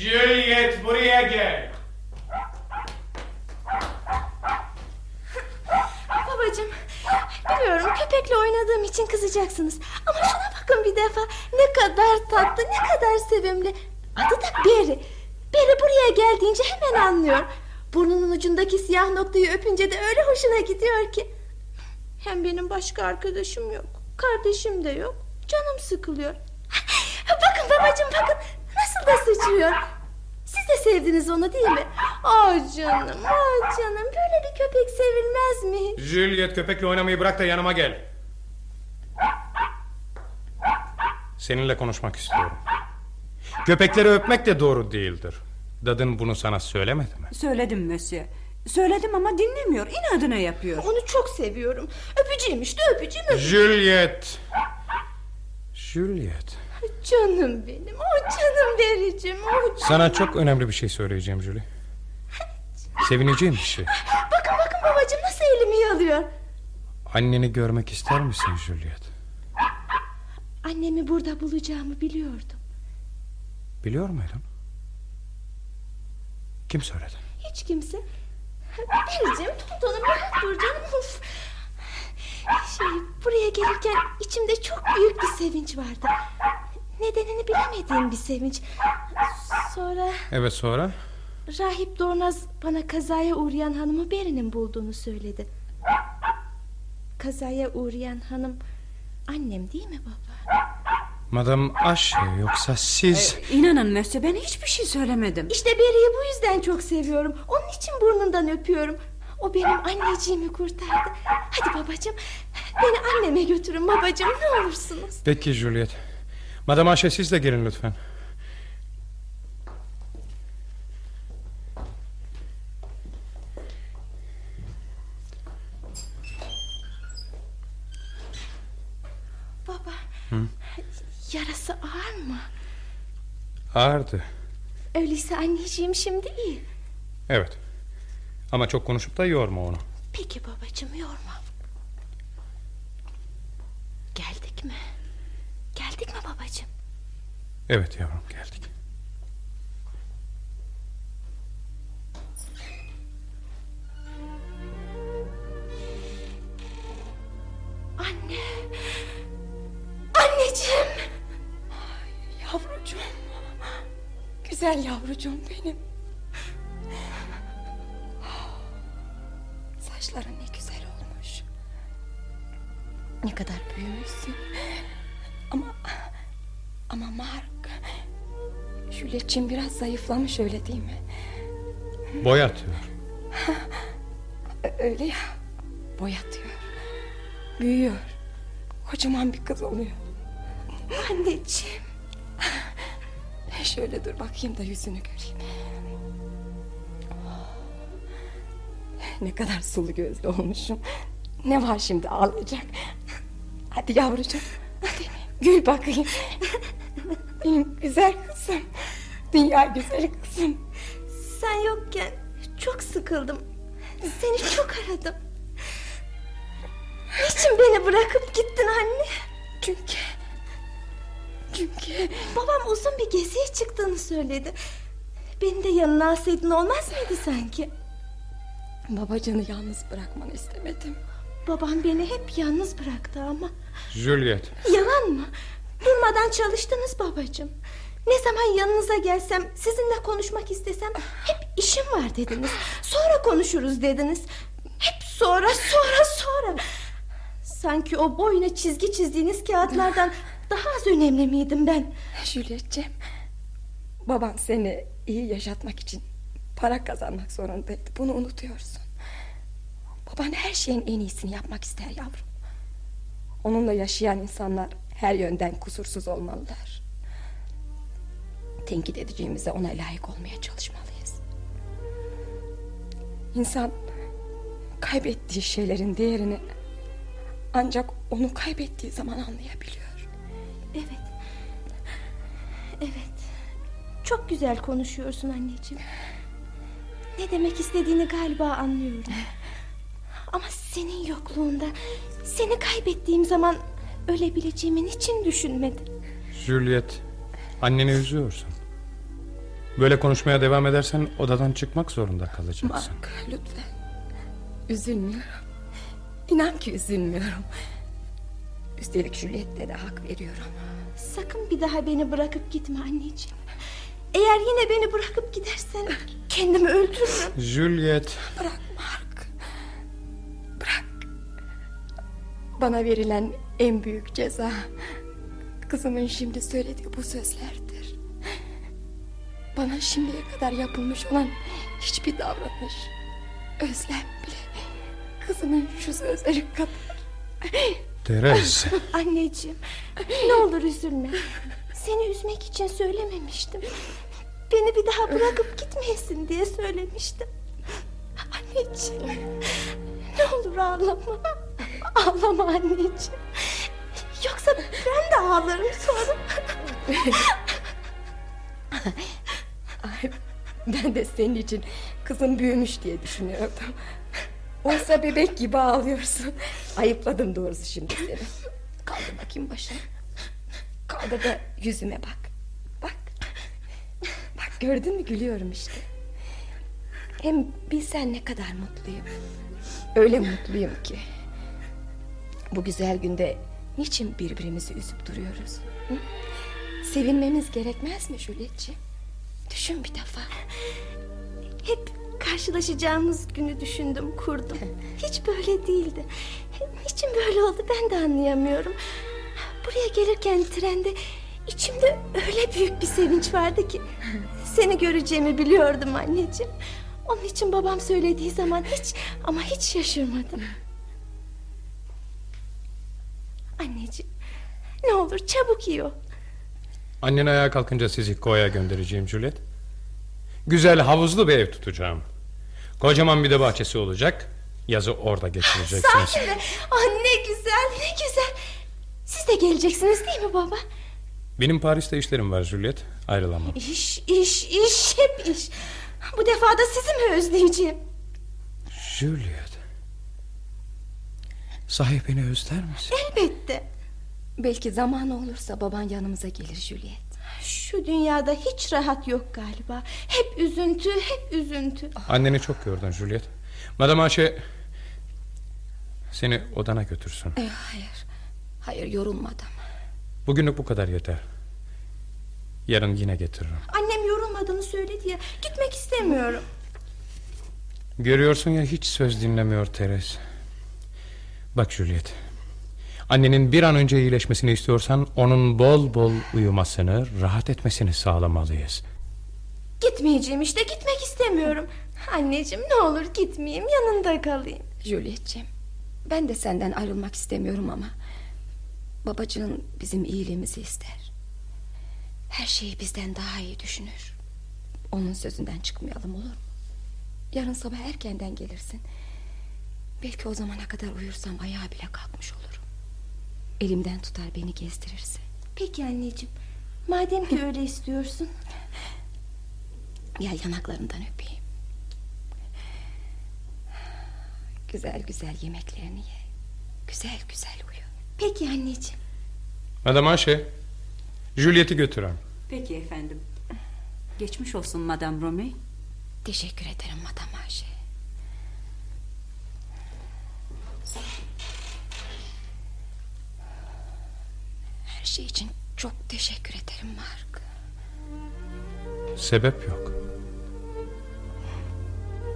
Juliet buraya gel. Babacığım biliyorum köpekle oynadığım için kızacaksınız. Ama şuna bakın bir defa ne kadar tatlı ne kadar sevimli. Adı da Beri. Beri buraya geldiğince hemen anlıyor. Burnunun ucundaki siyah noktayı öpünce de öyle hoşuna gidiyor ki. Hem benim başka arkadaşım yok. Kardeşim de yok. Canım sıkılıyor. (laughs) bakın babacığım bakın nasıl da sıçrıyor. Siz de sevdiniz onu değil mi? Oh canım, oh canım. Böyle bir köpek sevilmez mi? Juliet köpekle oynamayı bırak da yanıma gel. Seninle konuşmak istiyorum. Köpekleri öpmek de doğru değildir. Dadın bunu sana söylemedi mi? Söyledim Mösyö. Söyledim ama dinlemiyor. İnadına yapıyor. Onu çok seviyorum. Öpeceğim işte öpeceğim. öpeceğim. Juliet. Juliet. Canım benim, oh canım vericim, oh canım. Sana çok önemli bir şey söyleyeceğim Julie. Sevineceğim bir şey. Bakın bakın babacığım nasıl elimi yalıyor. Anneni görmek ister misin Juliet? Annemi burada bulacağımı biliyordum. Biliyor muydun? Kim söyledi? Hiç kimse. Vericim tontonum rahat dur canım. Uf. Şey, buraya gelirken içimde çok büyük bir sevinç vardı. Nedenini bilemediğim bir sevinç. Sonra Evet sonra? rahip Dornaz bana kazaya uğrayan hanımı Beri'nin bulduğunu söyledi. Kazaya uğrayan hanım annem değil mi baba? Madam Aşe yoksa siz... İnanın Mösyö ben hiçbir şey söylemedim. İşte Beri'yi bu yüzden çok seviyorum. Onun için burnundan öpüyorum. O benim anneciğimi kurtardı. Hadi babacığım beni anneme götürün babacığım ne olursunuz. Peki Juliet. Madam Aşe siz de gelin lütfen. Baba yarası ağır mı? Ağırdı. Öyleyse anneciğim şimdi iyi. Evet. Ama çok konuşup da yorma onu. Peki babacığım yorma. Geldik mi? Geldik mi babacığım? Evet yavrum geldik. Anne. Anneciğim. Yavrucuğum. Güzel yavrucuğum benim. Saçların ne güzel olmuş. Ne kadar büyümüşsün. Ama ama Mark Juliet'ciğim biraz zayıflamış öyle değil mi? Boyatıyor. Ö- Öyle ya. Boyatıyor. Büyüyor. Kocaman bir kız oluyor. Anneciğim. Şöyle dur bakayım da yüzünü göreyim. Oh. Ne kadar sulu gözlü olmuşum. Ne var şimdi ağlayacak? Hadi yavrucuğum. Hadi gül bakayım. Benim güzel kızım. Dünya güzeli kızım. Sen yokken çok sıkıldım. Seni çok aradım. Niçin beni bırakıp gittin anne? Çünkü... Çünkü... Babam uzun bir geziye çıktığını söyledi. Beni de yanına alsaydın olmaz mıydı sanki? Babacığını yalnız bırakmanı istemedim. Babam beni hep yalnız bıraktı ama. Juliet. Yalan mı? Durmadan çalıştınız babacığım. Ne zaman yanınıza gelsem, sizinle konuşmak istesem hep işim var dediniz. Sonra konuşuruz dediniz. Hep sonra, sonra, sonra. Sanki o boyuna çizgi çizdiğiniz kağıtlardan daha az önemli miydim ben? Juliet'ciğim Baban seni iyi yaşatmak için Para kazanmak zorundaydı Bunu unutuyorsun Baban her şeyin en iyisini yapmak ister yavrum Onunla yaşayan insanlar Her yönden kusursuz olmalılar Tenkit edeceğimize ona layık olmaya çalışmalıyız İnsan Kaybettiği şeylerin değerini Ancak onu kaybettiği zaman anlayabiliyor Evet. Evet. Çok güzel konuşuyorsun anneciğim. Ne demek istediğini galiba anlıyorum. (laughs) Ama senin yokluğunda seni kaybettiğim zaman ölebileceğimi niçin düşünmedim? Juliet, anneni üzüyorsun. Böyle konuşmaya devam edersen odadan çıkmak zorunda kalacaksın. Mark lütfen. Üzülmüyorum. İnan ki üzülmüyorum. Üstelik Juliet'te de hak veriyorum. Sakın bir daha beni bırakıp gitme anneciğim. Eğer yine beni bırakıp gidersen kendimi öldürürüm. Juliet, Bırak Bana verilen en büyük ceza Kızımın şimdi söylediği bu sözlerdir. Bana şimdiye kadar yapılmış olan hiçbir davranış, özlem bile kızımın şu sözleri kadar. Teres. (laughs) Anneciğim ne olur üzülme. Seni üzmek için söylememiştim. Beni bir daha bırakıp gitmeyesin diye söylemiştim. Anneciğim ne olur ağlama. Ağlama anneciğim. Yoksa ben de ağlarım sonra. Ben de senin için kızım büyümüş diye düşünüyordum. Oysa bebek gibi ağlıyorsun. Ayıpladım doğrusu şimdi seni. Kaldır bakayım başına. Kaldır da yüzüme bak. Bak. Bak gördün mü gülüyorum işte. Hem bilsen ne kadar mutluyum. Öyle mutluyum ki. Bu güzel günde niçin birbirimizi üzüp duruyoruz? Hı? Sevinmemiz gerekmez mi Julietciğim? Düşün bir defa. Hep karşılaşacağımız günü düşündüm kurdum. (laughs) Hiç böyle değildi. Niçin böyle oldu ben de anlayamıyorum. Buraya gelirken trende içimde öyle büyük bir sevinç vardı ki. (laughs) Seni göreceğimi biliyordum anneciğim. Onun için babam söylediği zaman hiç ama hiç şaşırmadım. Anneciğim ne olur çabuk iyi ol. Annen ayağa kalkınca sizi koya göndereceğim Juliet. Güzel havuzlu bir ev tutacağım. Kocaman bir de bahçesi olacak. Yazı orada geçireceksiniz. Sahi mi? Ah ne güzel ne güzel. Siz de geleceksiniz değil mi baba? Benim Paris'te işlerim var Juliet. Ayrılamam. İş iş iş hep iş. Bu defa da sizi mi özleyeceğim? Juliet. Sahi beni özler misin? Elbette. Belki zamanı olursa baban yanımıza gelir Juliet. Şu dünyada hiç rahat yok galiba. Hep üzüntü, hep üzüntü. Anneni çok gördün Juliet. Madame Ayşe seni odana götürsün. E, hayır. Hayır yorulmadım. Bugünlük bu kadar yeter. Yarın yine getiririm. Annem yorulmadığını söyledi ya. Gitmek istemiyorum. Görüyorsun ya hiç söz dinlemiyor Teres. Bak Juliet. Annenin bir an önce iyileşmesini istiyorsan onun bol bol uyumasını, rahat etmesini sağlamalıyız. Gitmeyeceğim işte gitmek istemiyorum. Anneciğim ne olur gitmeyeyim yanında kalayım. Juliet'ciğim ben de senden ayrılmak istemiyorum ama babacığın bizim iyiliğimizi ister. Her şeyi bizden daha iyi düşünür. Onun sözünden çıkmayalım olur mu? Yarın sabah erkenden gelirsin. Belki o zamana kadar uyursam ayağa bile kalkmış olurum. Elimden tutar beni gezdirirsin. Peki anneciğim. Madem ki öyle istiyorsun. Gel yanaklarından öpeyim. Güzel güzel yemeklerini ye. Güzel güzel uyu. Peki anneciğim. Madame Ayşe, Juliet'i götürün. Peki efendim. Geçmiş olsun Madame Romey. Teşekkür ederim Madame Ayşe. Her şey için çok teşekkür ederim Mark. Sebep yok.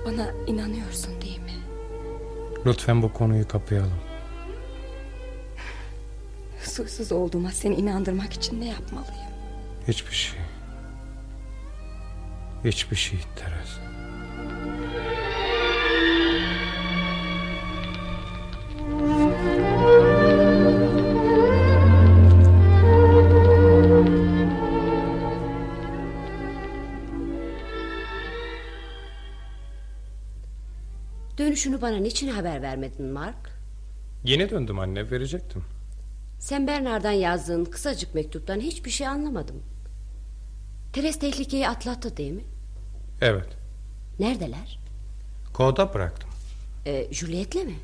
Bana inanıyorsun değil mi? Lütfen bu konuyu kapayalım. Suçsuz olduğuma seni inandırmak için ne yapmalıyım? Hiçbir şey. Hiçbir şey Teres. Dönüşünü bana niçin haber vermedin Mark? Yeni döndüm anne verecektim. Sen Bernard'dan yazdığın kısacık mektuptan hiçbir şey anlamadım. Teres tehlikeyi atlattı değil mi? Evet. Neredeler? Koda bıraktım. Ee, Juliet'le mi?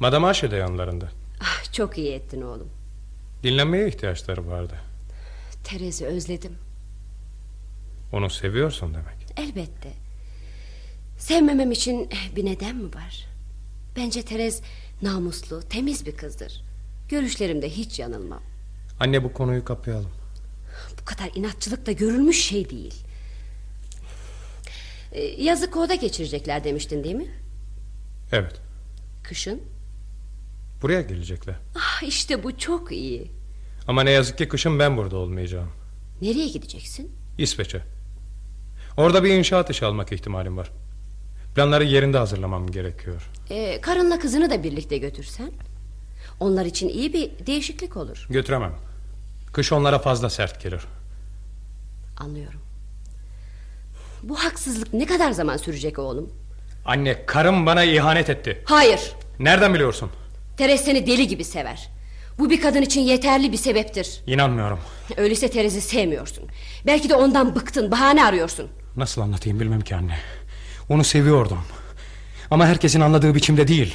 Madame Ayşe de yanlarında. Ah, çok iyi ettin oğlum. Dinlenmeye ihtiyaçları vardı. Teres'i özledim. Onu seviyorsun demek. Elbette. Sevmemem için bir neden mi var? Bence Teres namuslu, temiz bir kızdır. Görüşlerimde hiç yanılmam. Anne bu konuyu kapayalım. Bu kadar inatçılık da görülmüş şey değil. Ee, yazı koda geçirecekler demiştin değil mi? Evet. Kışın? Buraya gelecekler. Ah işte bu çok iyi. Ama ne yazık ki kışın ben burada olmayacağım. Nereye gideceksin? İsveç'e. Orada bir inşaat işi almak ihtimalim var. Planları yerinde hazırlamam gerekiyor. Ee, karınla kızını da birlikte götürsen. Onlar için iyi bir değişiklik olur. Götüremem. Kış onlara fazla sert gelir. Anlıyorum. Bu haksızlık ne kadar zaman sürecek oğlum? Anne karım bana ihanet etti. Hayır. Nereden biliyorsun? Teres seni deli gibi sever. Bu bir kadın için yeterli bir sebeptir. İnanmıyorum. Öyleyse Teres'i sevmiyorsun. Belki de ondan bıktın, bahane arıyorsun. Nasıl anlatayım bilmem ki anne. Onu seviyordum. Ama herkesin anladığı biçimde değil.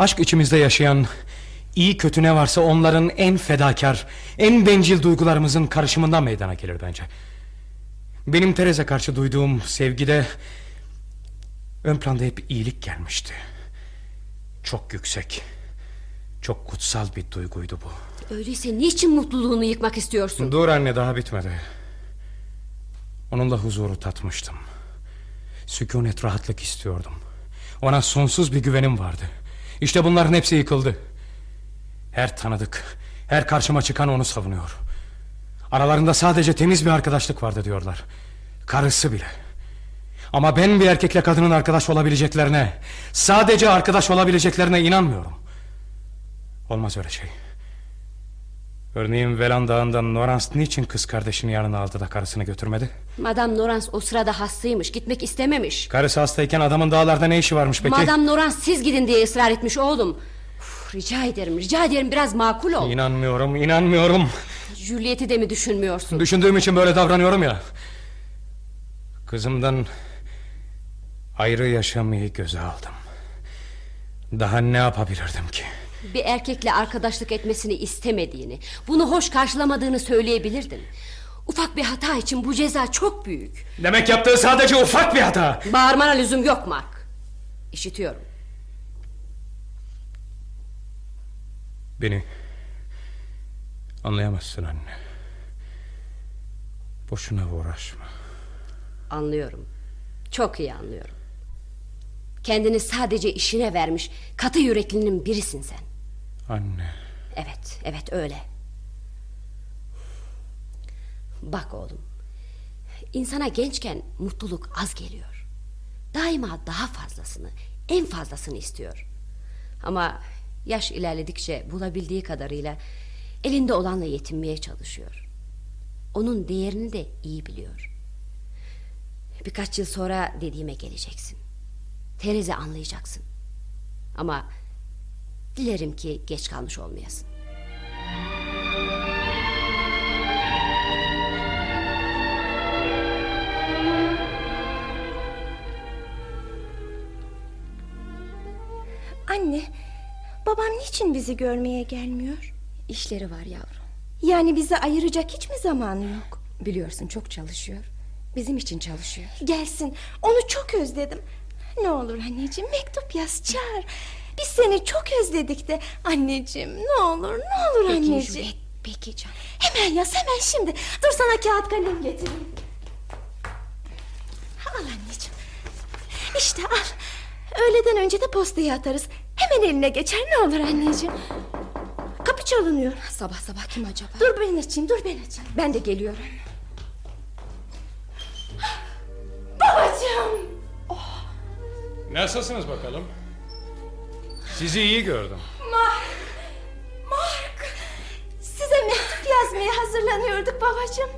Aşk içimizde yaşayan iyi kötü ne varsa onların en fedakar, en bencil duygularımızın karışımından meydana gelir bence. Benim Teresa karşı duyduğum sevgide ön planda hep iyilik gelmişti. Çok yüksek, çok kutsal bir duyguydu bu. Öyleyse niçin mutluluğunu yıkmak istiyorsun? Dur anne daha bitmedi. Onunla huzuru tatmıştım. Sükunet rahatlık istiyordum. Ona sonsuz bir güvenim vardı. İşte bunların hepsi yıkıldı. Her tanıdık, her karşıma çıkan onu savunuyor. Aralarında sadece temiz bir arkadaşlık vardı diyorlar. Karısı bile. Ama ben bir erkekle kadının arkadaş olabileceklerine, sadece arkadaş olabileceklerine inanmıyorum. Olmaz öyle şey. Örneğin Velan Dağı'ndan Norans niçin kız kardeşini yanına aldı da karısını götürmedi? Madame Norans o sırada hastaymış, gitmek istememiş. Karısı hastayken adamın dağlarda ne işi varmış peki? Madame Norans siz gidin diye ısrar etmiş oğlum. Uf, rica ederim, rica ederim biraz makul ol. İnanmıyorum, inanmıyorum. Juliet'i de mi düşünmüyorsun? Düşündüğüm için böyle davranıyorum ya. Kızımdan ayrı yaşamayı göze aldım. Daha ne yapabilirdim ki? Bir erkekle arkadaşlık etmesini istemediğini, bunu hoş karşılamadığını söyleyebilirdin. Ufak bir hata için bu ceza çok büyük. Demek yaptığı sadece ufak bir hata. Bağırmana lüzum yok Mark. İşitiyorum. Beni anlayamazsın anne. Boşuna uğraşma. Anlıyorum. Çok iyi anlıyorum. Kendini sadece işine vermiş katı yüreklinin birisin sen. Anne. Evet, evet öyle. Bak oğlum. İnsana gençken mutluluk az geliyor. Daima daha fazlasını, en fazlasını istiyor. Ama yaş ilerledikçe bulabildiği kadarıyla elinde olanla yetinmeye çalışıyor. Onun değerini de iyi biliyor. Birkaç yıl sonra dediğime geleceksin. Terezi anlayacaksın. Ama dilerim ki geç kalmış olmayasın. Anne, babam niçin bizi görmeye gelmiyor? İşleri var yavrum. Yani bizi ayıracak hiç mi zamanı yok? Biliyorsun çok çalışıyor. Bizim için çalışıyor. Gelsin, onu çok özledim. Ne olur anneciğim mektup yaz çağır. Biz seni çok özledik de anneciğim ne olur ne olur Peki anneciğim. Juliet, peki canım. Hemen yaz hemen şimdi. Dur sana kağıt kalem getireyim. Al anneciğim. İşte al. Öğleden önce de postayı atarız. Hemen eline geçer ne olur anneciğim. Kapı çalınıyor. Sabah sabah kim acaba? Dur ben açayım dur ben açayım. Ben de geliyorum. Babacığım. Nasılsınız bakalım? Sizi iyi gördüm. Mark. Mark. Size mektup yazmaya hazırlanıyorduk babacığım.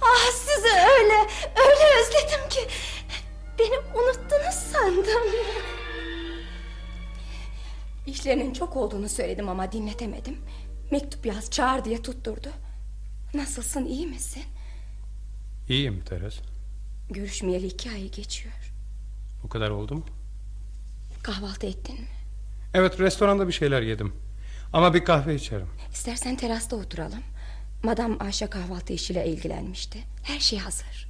Ah sizi öyle öyle özledim ki. Beni unuttunuz sandım. İşlerinin çok olduğunu söyledim ama dinletemedim. Mektup yaz çağır diye tutturdu. Nasılsın iyi misin? İyiyim Teres. Görüşmeyeli iki ay geçiyor. O kadar oldu mu? Kahvaltı ettin mi? Evet restoranda bir şeyler yedim. Ama bir kahve içerim. İstersen terasta oturalım. Madam Ayşe kahvaltı işiyle ilgilenmişti. Her şey hazır.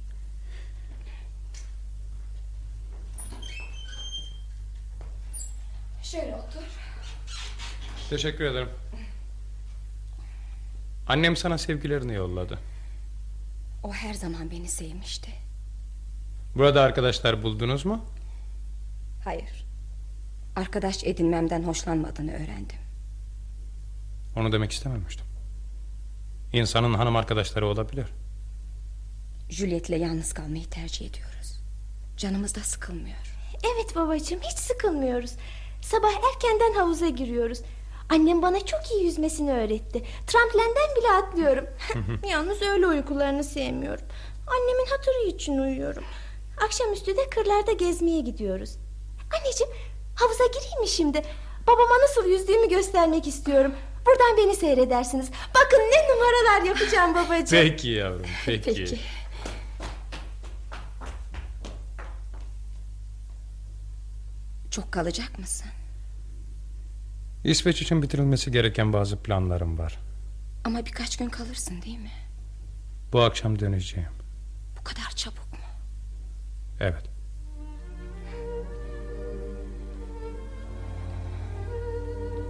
Şöyle otur. Teşekkür ederim. Annem sana sevgilerini yolladı. O her zaman beni sevmişti. Burada arkadaşlar buldunuz mu? Hayır. Arkadaş edinmemden hoşlanmadığını öğrendim. Onu demek istememiştim. İnsanın hanım arkadaşları olabilir. Juliet'le yalnız kalmayı tercih ediyoruz. Canımız da sıkılmıyor. Evet babacığım hiç sıkılmıyoruz. Sabah erkenden havuza giriyoruz. Annem bana çok iyi yüzmesini öğretti. Tramplenden bile atlıyorum. (laughs) Yalnız öyle uykularını sevmiyorum. Annemin hatırı için uyuyorum. Akşamüstü de kırlarda gezmeye gidiyoruz. Anneciğim havuza gireyim mi şimdi? Babama nasıl yüzdüğümü göstermek istiyorum. Buradan beni seyredersiniz. Bakın ne numaralar yapacağım babacığım. Peki yavrum (laughs) peki. Peki. Çok kalacak mısın? İsveç için bitirilmesi gereken bazı planlarım var. Ama birkaç gün kalırsın değil mi? Bu akşam döneceğim. Bu kadar çabuk mu? Evet.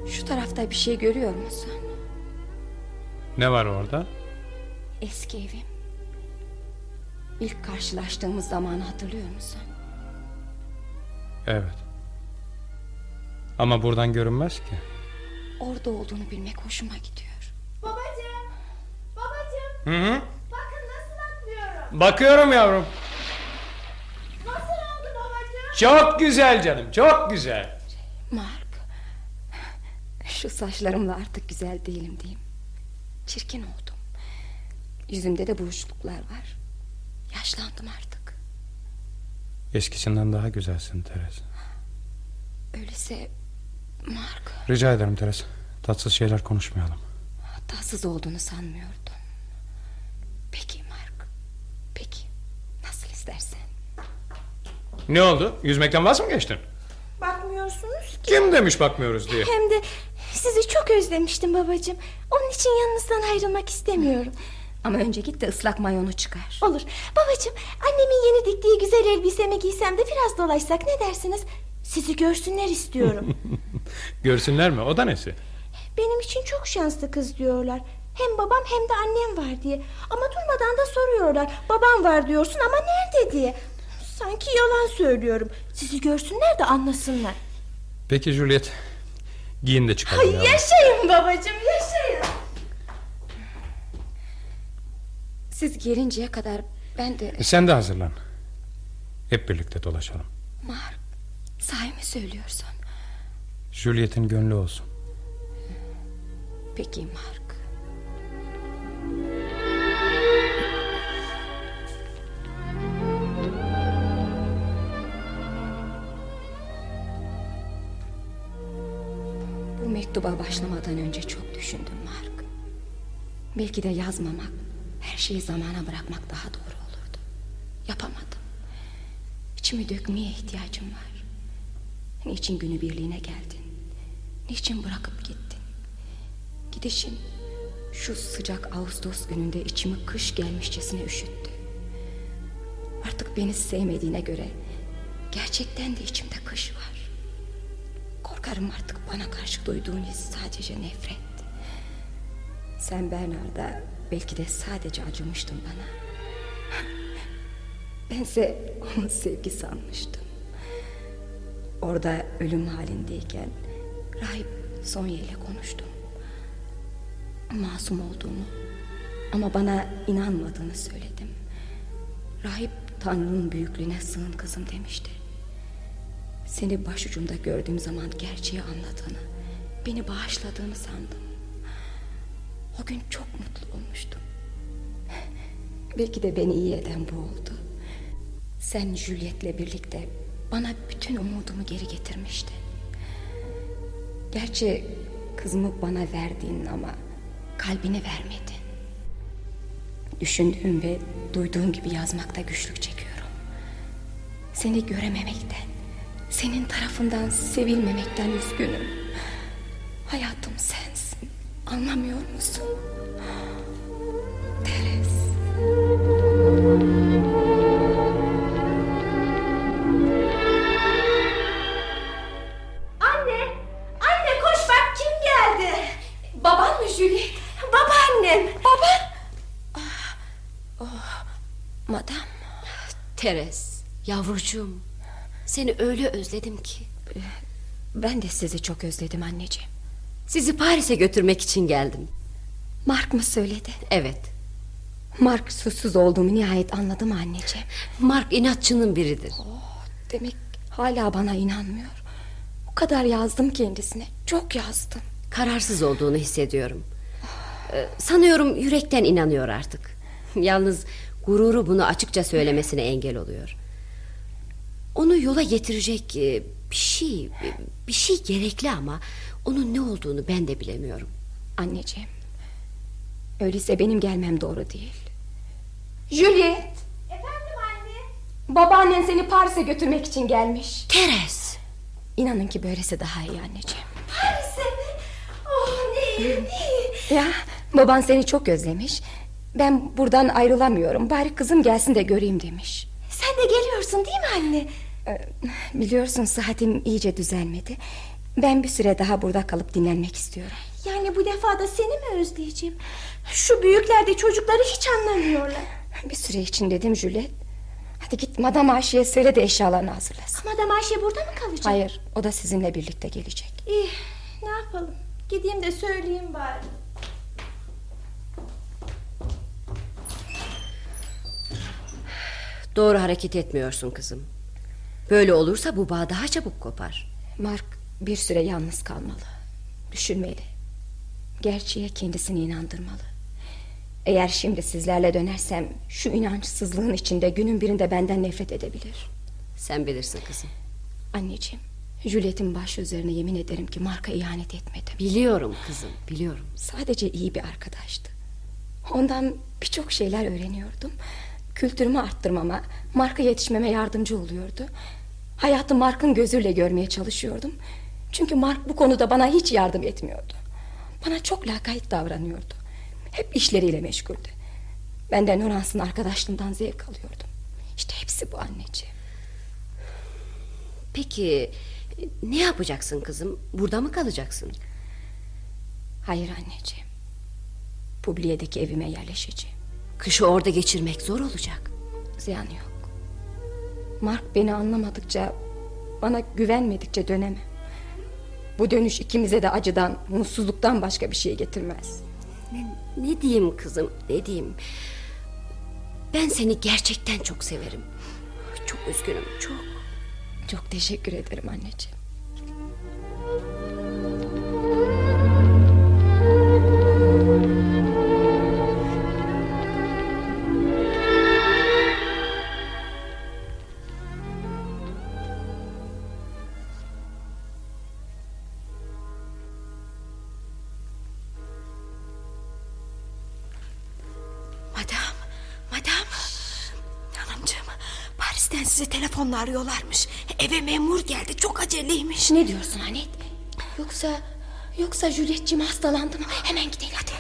Şu tarafta bir şey görüyor musun? Ne var orada? Eski evim. İlk karşılaştığımız zamanı hatırlıyor musun? Evet. Ama buradan görünmez ki. Orada olduğunu bilmek hoşuma gidiyor. Babacığım. Babacığım. Hı hı. Bakın nasıl atlıyorum. Bakıyorum yavrum. Nasıl oldu babacığım? Çok güzel canım çok güzel. Mark. Şu saçlarımla artık güzel değilim diyeyim. Çirkin oldum. Yüzümde de buruşluklar var. Yaşlandım artık. Eskisinden daha güzelsin Teres. Öyleyse Mark Rica ederim Teres. Tatsız şeyler konuşmayalım. hatasız olduğunu sanmıyordum. Peki Mark. Peki. Nasıl istersen. Ne oldu? Yüzmekten vaz mı geçtin? Bakmıyorsunuz ki. Kim demiş bakmıyoruz diye. Hem de sizi çok özlemiştim babacığım. Onun için yanınızdan ayrılmak istemiyorum. Ama önce git de ıslak mayonu çıkar. Olur. Babacığım annemin yeni diktiği güzel elbisemi giysem de biraz dolaşsak ne dersiniz? Sizi görsünler istiyorum. (laughs) Görsünler mi? O da nesi? Benim için çok şanslı kız diyorlar. Hem babam hem de annem var diye. Ama durmadan da soruyorlar. Babam var diyorsun ama nerede diye. Sanki yalan söylüyorum. Sizi görsünler de anlasınlar. Peki Juliet. Giyin de çıkalım. Ay yavrum. yaşayın babacığım yaşayın. Siz gelinceye kadar ben de... Sen de hazırlan. Hep birlikte dolaşalım. Mark sahi mi söylüyorsun? Juliet'in gönlü olsun. Peki Mark. Mektuba başlamadan önce çok düşündüm Mark. Belki de yazmamak, her şeyi zamana bırakmak daha doğru olurdu. Yapamadım. İçimi dökmeye ihtiyacım var. Niçin günü birliğine geldin? Niçin bırakıp gittin? Gidişin şu sıcak Ağustos gününde içimi kış gelmişçesine üşüttü. Artık beni sevmediğine göre gerçekten de içimde kış var. Korkarım artık bana karşı duyduğun his sadece nefret. Sen Bernard'a belki de sadece acımıştın bana. Bense onun sevgi sanmıştım. Orada ölüm halindeyken rahip Sonya ile konuştum. Masum olduğumu ama bana inanmadığını söyledim. Rahip Tanrı'nın büyüklüğüne sığın kızım demişti. Seni başucumda gördüğüm zaman gerçeği anladığını, beni bağışladığını sandım. O gün çok mutlu olmuştum. Belki de beni iyi eden bu oldu. Sen Juliet'le birlikte bana bütün umudumu geri getirmiştin. Gerçi kızımı bana verdin ama kalbini vermedin. Düşündüğüm ve duyduğum gibi yazmakta güçlük çekiyorum. Seni görememekten, senin tarafından sevilmemekten üzgünüm. Hayatım sensin. Anlamıyor musun? Teres. Anne, anne koş bak kim geldi. Baban mı Julie? Babaannem. Baba. Madam. Teres, yavrucuğum. Seni öyle özledim ki. Ben de sizi çok özledim anneciğim. Sizi Paris'e götürmek için geldim. Mark mı söyledi? Evet. Mark susuz olduğumu nihayet anladım anneciğim. Mark inatçının biridir. Oh, demek hala bana inanmıyor. O kadar yazdım kendisine. Çok yazdım. Kararsız olduğunu hissediyorum. Ee, sanıyorum yürekten inanıyor artık. Yalnız gururu bunu açıkça söylemesine engel oluyor. Onu yola getirecek e, bir şey, bir şey gerekli ama onun ne olduğunu ben de bilemiyorum. Anneciğim, öyleyse benim gelmem doğru değil. Juliet. Efendim anne. Babaannen seni Paris'e götürmek için gelmiş. Teres. İnanın ki böylesi daha iyi anneciğim. Paris'e mi? Oh ne iyi ne iyi. Ya baban seni çok özlemiş. Ben buradan ayrılamıyorum. Bari kızım gelsin de göreyim demiş. Sen de geliyorsun değil mi anne? Ee, biliyorsun sıhhatim iyice düzelmedi. Ben bir süre daha burada kalıp dinlenmek istiyorum. Yani bu defa da seni mi özleyeceğim? Şu büyükler de çocukları hiç anlamıyorlar. Bir süre için dedim Juliet. Hadi git Madame Ayşe'ye söyle de eşyalarını hazırlasın. Madame Ayşe burada mı kalacak? Hayır o da sizinle birlikte gelecek. İyi ne yapalım? Gideyim de söyleyeyim bari. Doğru hareket etmiyorsun kızım. Böyle olursa bu bağ daha çabuk kopar. Mark bir süre yalnız kalmalı. Düşünmeli. Gerçeğe kendisini inandırmalı. Eğer şimdi sizlerle dönersem şu inançsızlığın içinde günün birinde benden nefret edebilir. Sen bilirsin kızım. Anneciğim, Juliet'in başı üzerine yemin ederim ki Mark'a ihanet etmedim. Biliyorum kızım, biliyorum. Sadece iyi bir arkadaştı. Ondan birçok şeyler öğreniyordum. Kültürümü arttırmama, Mark'a yetişmeme yardımcı oluyordu. Hayatı Mark'ın gözüyle görmeye çalışıyordum. Çünkü Mark bu konuda bana hiç yardım etmiyordu. Bana çok lakayt davranıyordu. Hep işleriyle meşguldü. Benden Horace'ın arkadaşlığından zevk alıyordum. İşte hepsi bu anneciğim. Peki ne yapacaksın kızım? Burada mı kalacaksın? Hayır anneciğim. Publiye'deki evime yerleşeceğim. Kışı orada geçirmek zor olacak. Ziyan yok. Mark beni anlamadıkça, bana güvenmedikçe dönemem. Bu dönüş ikimize de acıdan, mutsuzluktan başka bir şey getirmez. Ne, ne diyeyim kızım, ne diyeyim? Ben seni gerçekten çok severim. Çok üzgünüm, çok. Çok teşekkür ederim anneciğim. Telefonla arıyorlarmış. Eve memur geldi, çok aceleymiş. Ne diyorsun Anet? Yoksa, yoksa Juliet'cim hastalandı mı? Hemen gidelim hadi.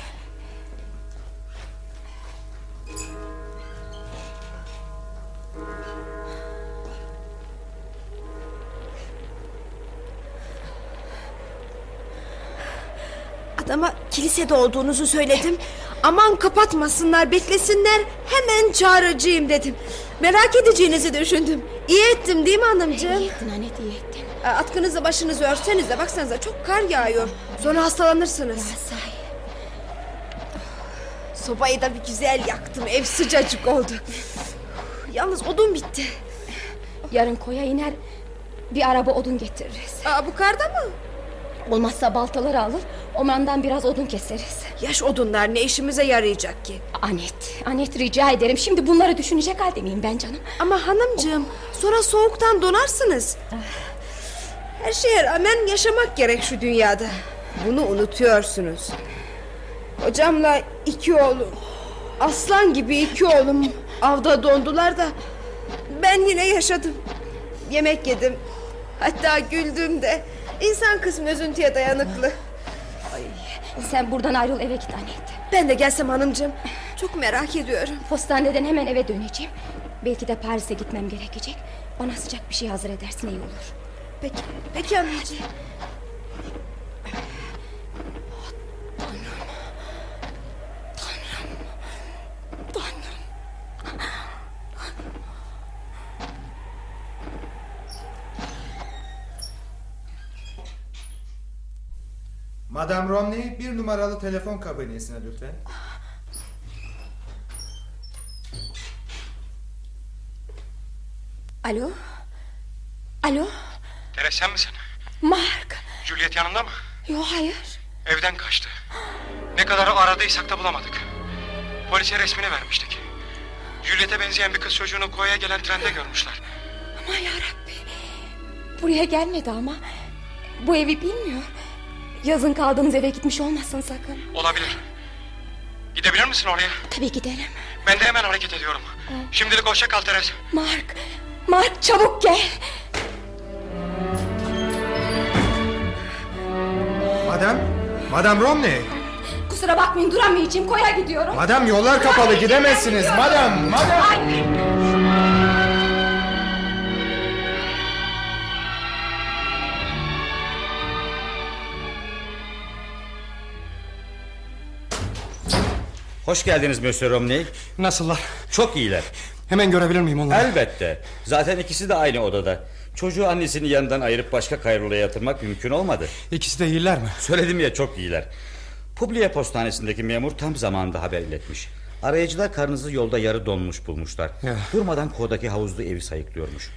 Adama kilisede olduğunuzu söyledim. Aman kapatmasınlar, beklesinler. Hemen çağıracağım dedim. Merak edeceğinizi düşündüm. İyi ettim değil mi hanımcığım? İyi ettin Anet iyi ettin. Aa, Atkınızla başınızı örseniz de baksanıza çok kar yağıyor. Sonra hastalanırsınız. Sahi. Sobayı da bir güzel yaktım. Ev sıcacık oldu. Yalnız odun bitti. Yarın koya iner bir araba odun getiririz. Aa, bu karda mı? Olmazsa baltaları alır ormandan biraz odun keseriz. Yaş odunlar ne işimize yarayacak ki? Anet, Anet rica ederim. Şimdi bunları düşünecek halde miyim ben canım? Ama hanımcığım sonra soğuktan donarsınız. Her şeye rağmen yaşamak gerek şu dünyada. Bunu unutuyorsunuz. Hocamla iki oğlum, aslan gibi iki oğlum avda dondular da ben yine yaşadım. Yemek yedim. Hatta güldüm de. İnsan kısmı üzüntüye dayanıklı. Sen buradan ayrıl eve git Anet. Ben de gelsem hanımcığım. Çok merak ediyorum. Postaneden hemen eve döneceğim. Belki de Paris'e gitmem gerekecek. Bana sıcak bir şey hazır edersin iyi olur. Peki, peki hanımcığım. Madame Romney bir numaralı telefon kabinesine lütfen. Alo? Alo? Teres sen misin? Mark. Juliet yanında mı? Yok hayır. Evden kaçtı. Ne kadar aradıysak da bulamadık. Polise resmini vermiştik. Juliet'e benzeyen bir kız çocuğunu koya gelen trende görmüşler. Aman yarabbi. Buraya gelmedi ama. Bu evi bilmiyor. Yazın kaldığımız eve gitmiş olmasın sakın. Olabilir. Gidebilir misin oraya? Tabii gidelim. Ben de hemen hareket ediyorum. Şimdilik hoşça kal Teres. Mark. Mark çabuk gel. Madam, Madam Romney. Kusura bakmayın duramayacağım. Koya gidiyorum. Madam yollar kapalı gidemezsiniz. Madam, madam. Hoş geldiniz Monsieur Romney. Nasıllar? Çok iyiler. Hemen görebilir miyim onları? Elbette. Zaten ikisi de aynı odada. Çocuğu annesinin yanından ayırıp başka kayrolaya yatırmak mümkün olmadı. İkisi de iyiler mi? Söyledim ya çok iyiler. Publiye postanesindeki memur tam zamanında haber iletmiş. Arayıcılar karınızı yolda yarı donmuş bulmuşlar. Ya. Durmadan kodaki havuzlu evi sayıklıyormuş.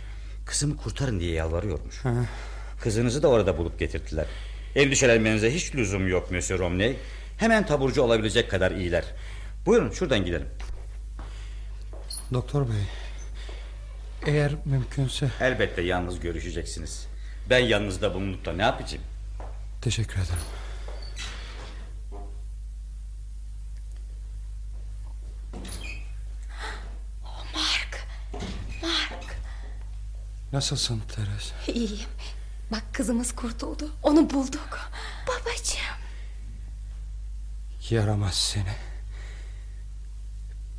Kızımı kurtarın diye yalvarıyormuş. Hı. Kızınızı da orada bulup getirdiler. Endişelenmenize hiç lüzum yok Monsieur Romney. Hemen taburcu olabilecek kadar iyiler. Buyurun şuradan gidelim. Doktor bey. Eğer mümkünse. Elbette yalnız görüşeceksiniz. Ben yanınızda bulunup da ne yapacağım? Teşekkür ederim. Mark. Mark. Nasılsın Teres? İyiyim. Bak kızımız kurtuldu. Onu bulduk. Babacığım. Yaramaz seni.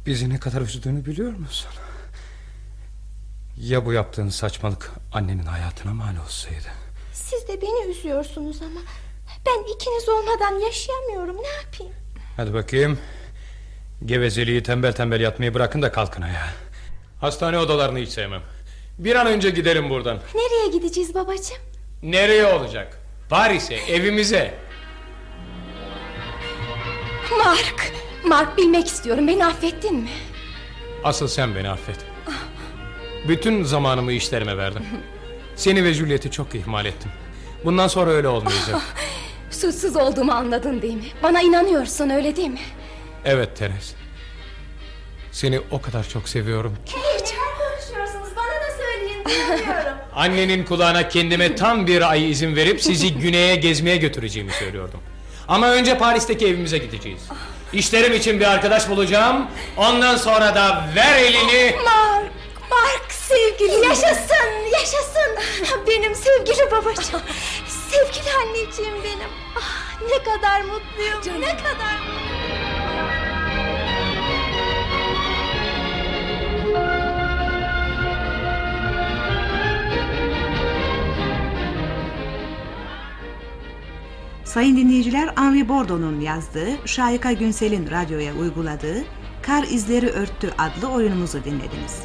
Bizi ne kadar üzdüğünü biliyor musun? Ya bu yaptığın saçmalık annenin hayatına mal olsaydı? Siz de beni üzüyorsunuz ama ben ikiniz olmadan yaşayamıyorum ne yapayım? Hadi bakayım. Gevezeliği tembel tembel yatmayı bırakın da kalkın ayağa. Hastane odalarını hiç sevmem. Bir an önce gidelim buradan. Nereye gideceğiz babacığım? Nereye olacak? Paris'e, evimize. Mark. Mark bilmek istiyorum. Beni affettin mi? Asıl sen beni affet. Bütün zamanımı işlerime verdim. Seni ve Juliet'i çok ihmal ettim. Bundan sonra öyle olmayacak. (laughs) Suçsuz olduğumu anladın değil mi? Bana inanıyorsun öyle değil mi? Evet Teres. Seni o kadar çok seviyorum. Neler konuşuyorsunuz bana da söyleyin dinliyorum. (laughs) Annenin kulağına kendime tam bir ay izin verip sizi (laughs) güneye gezmeye götüreceğimi söylüyordum. Ama önce Paris'teki evimize gideceğiz. İşlerim için bir arkadaş bulacağım. Ondan sonra da ver elini. Mark, Mark sevgili yaşasın yaşasın. Benim sevgili babacığım. Sevgili anneciğim benim. Ah, ne kadar mutluyum ne kadar Sayın dinleyiciler Henri Bordeaux'un yazdığı, Şayika Günsel'in radyoya uyguladığı Kar İzleri Örttü adlı oyunumuzu dinlediniz.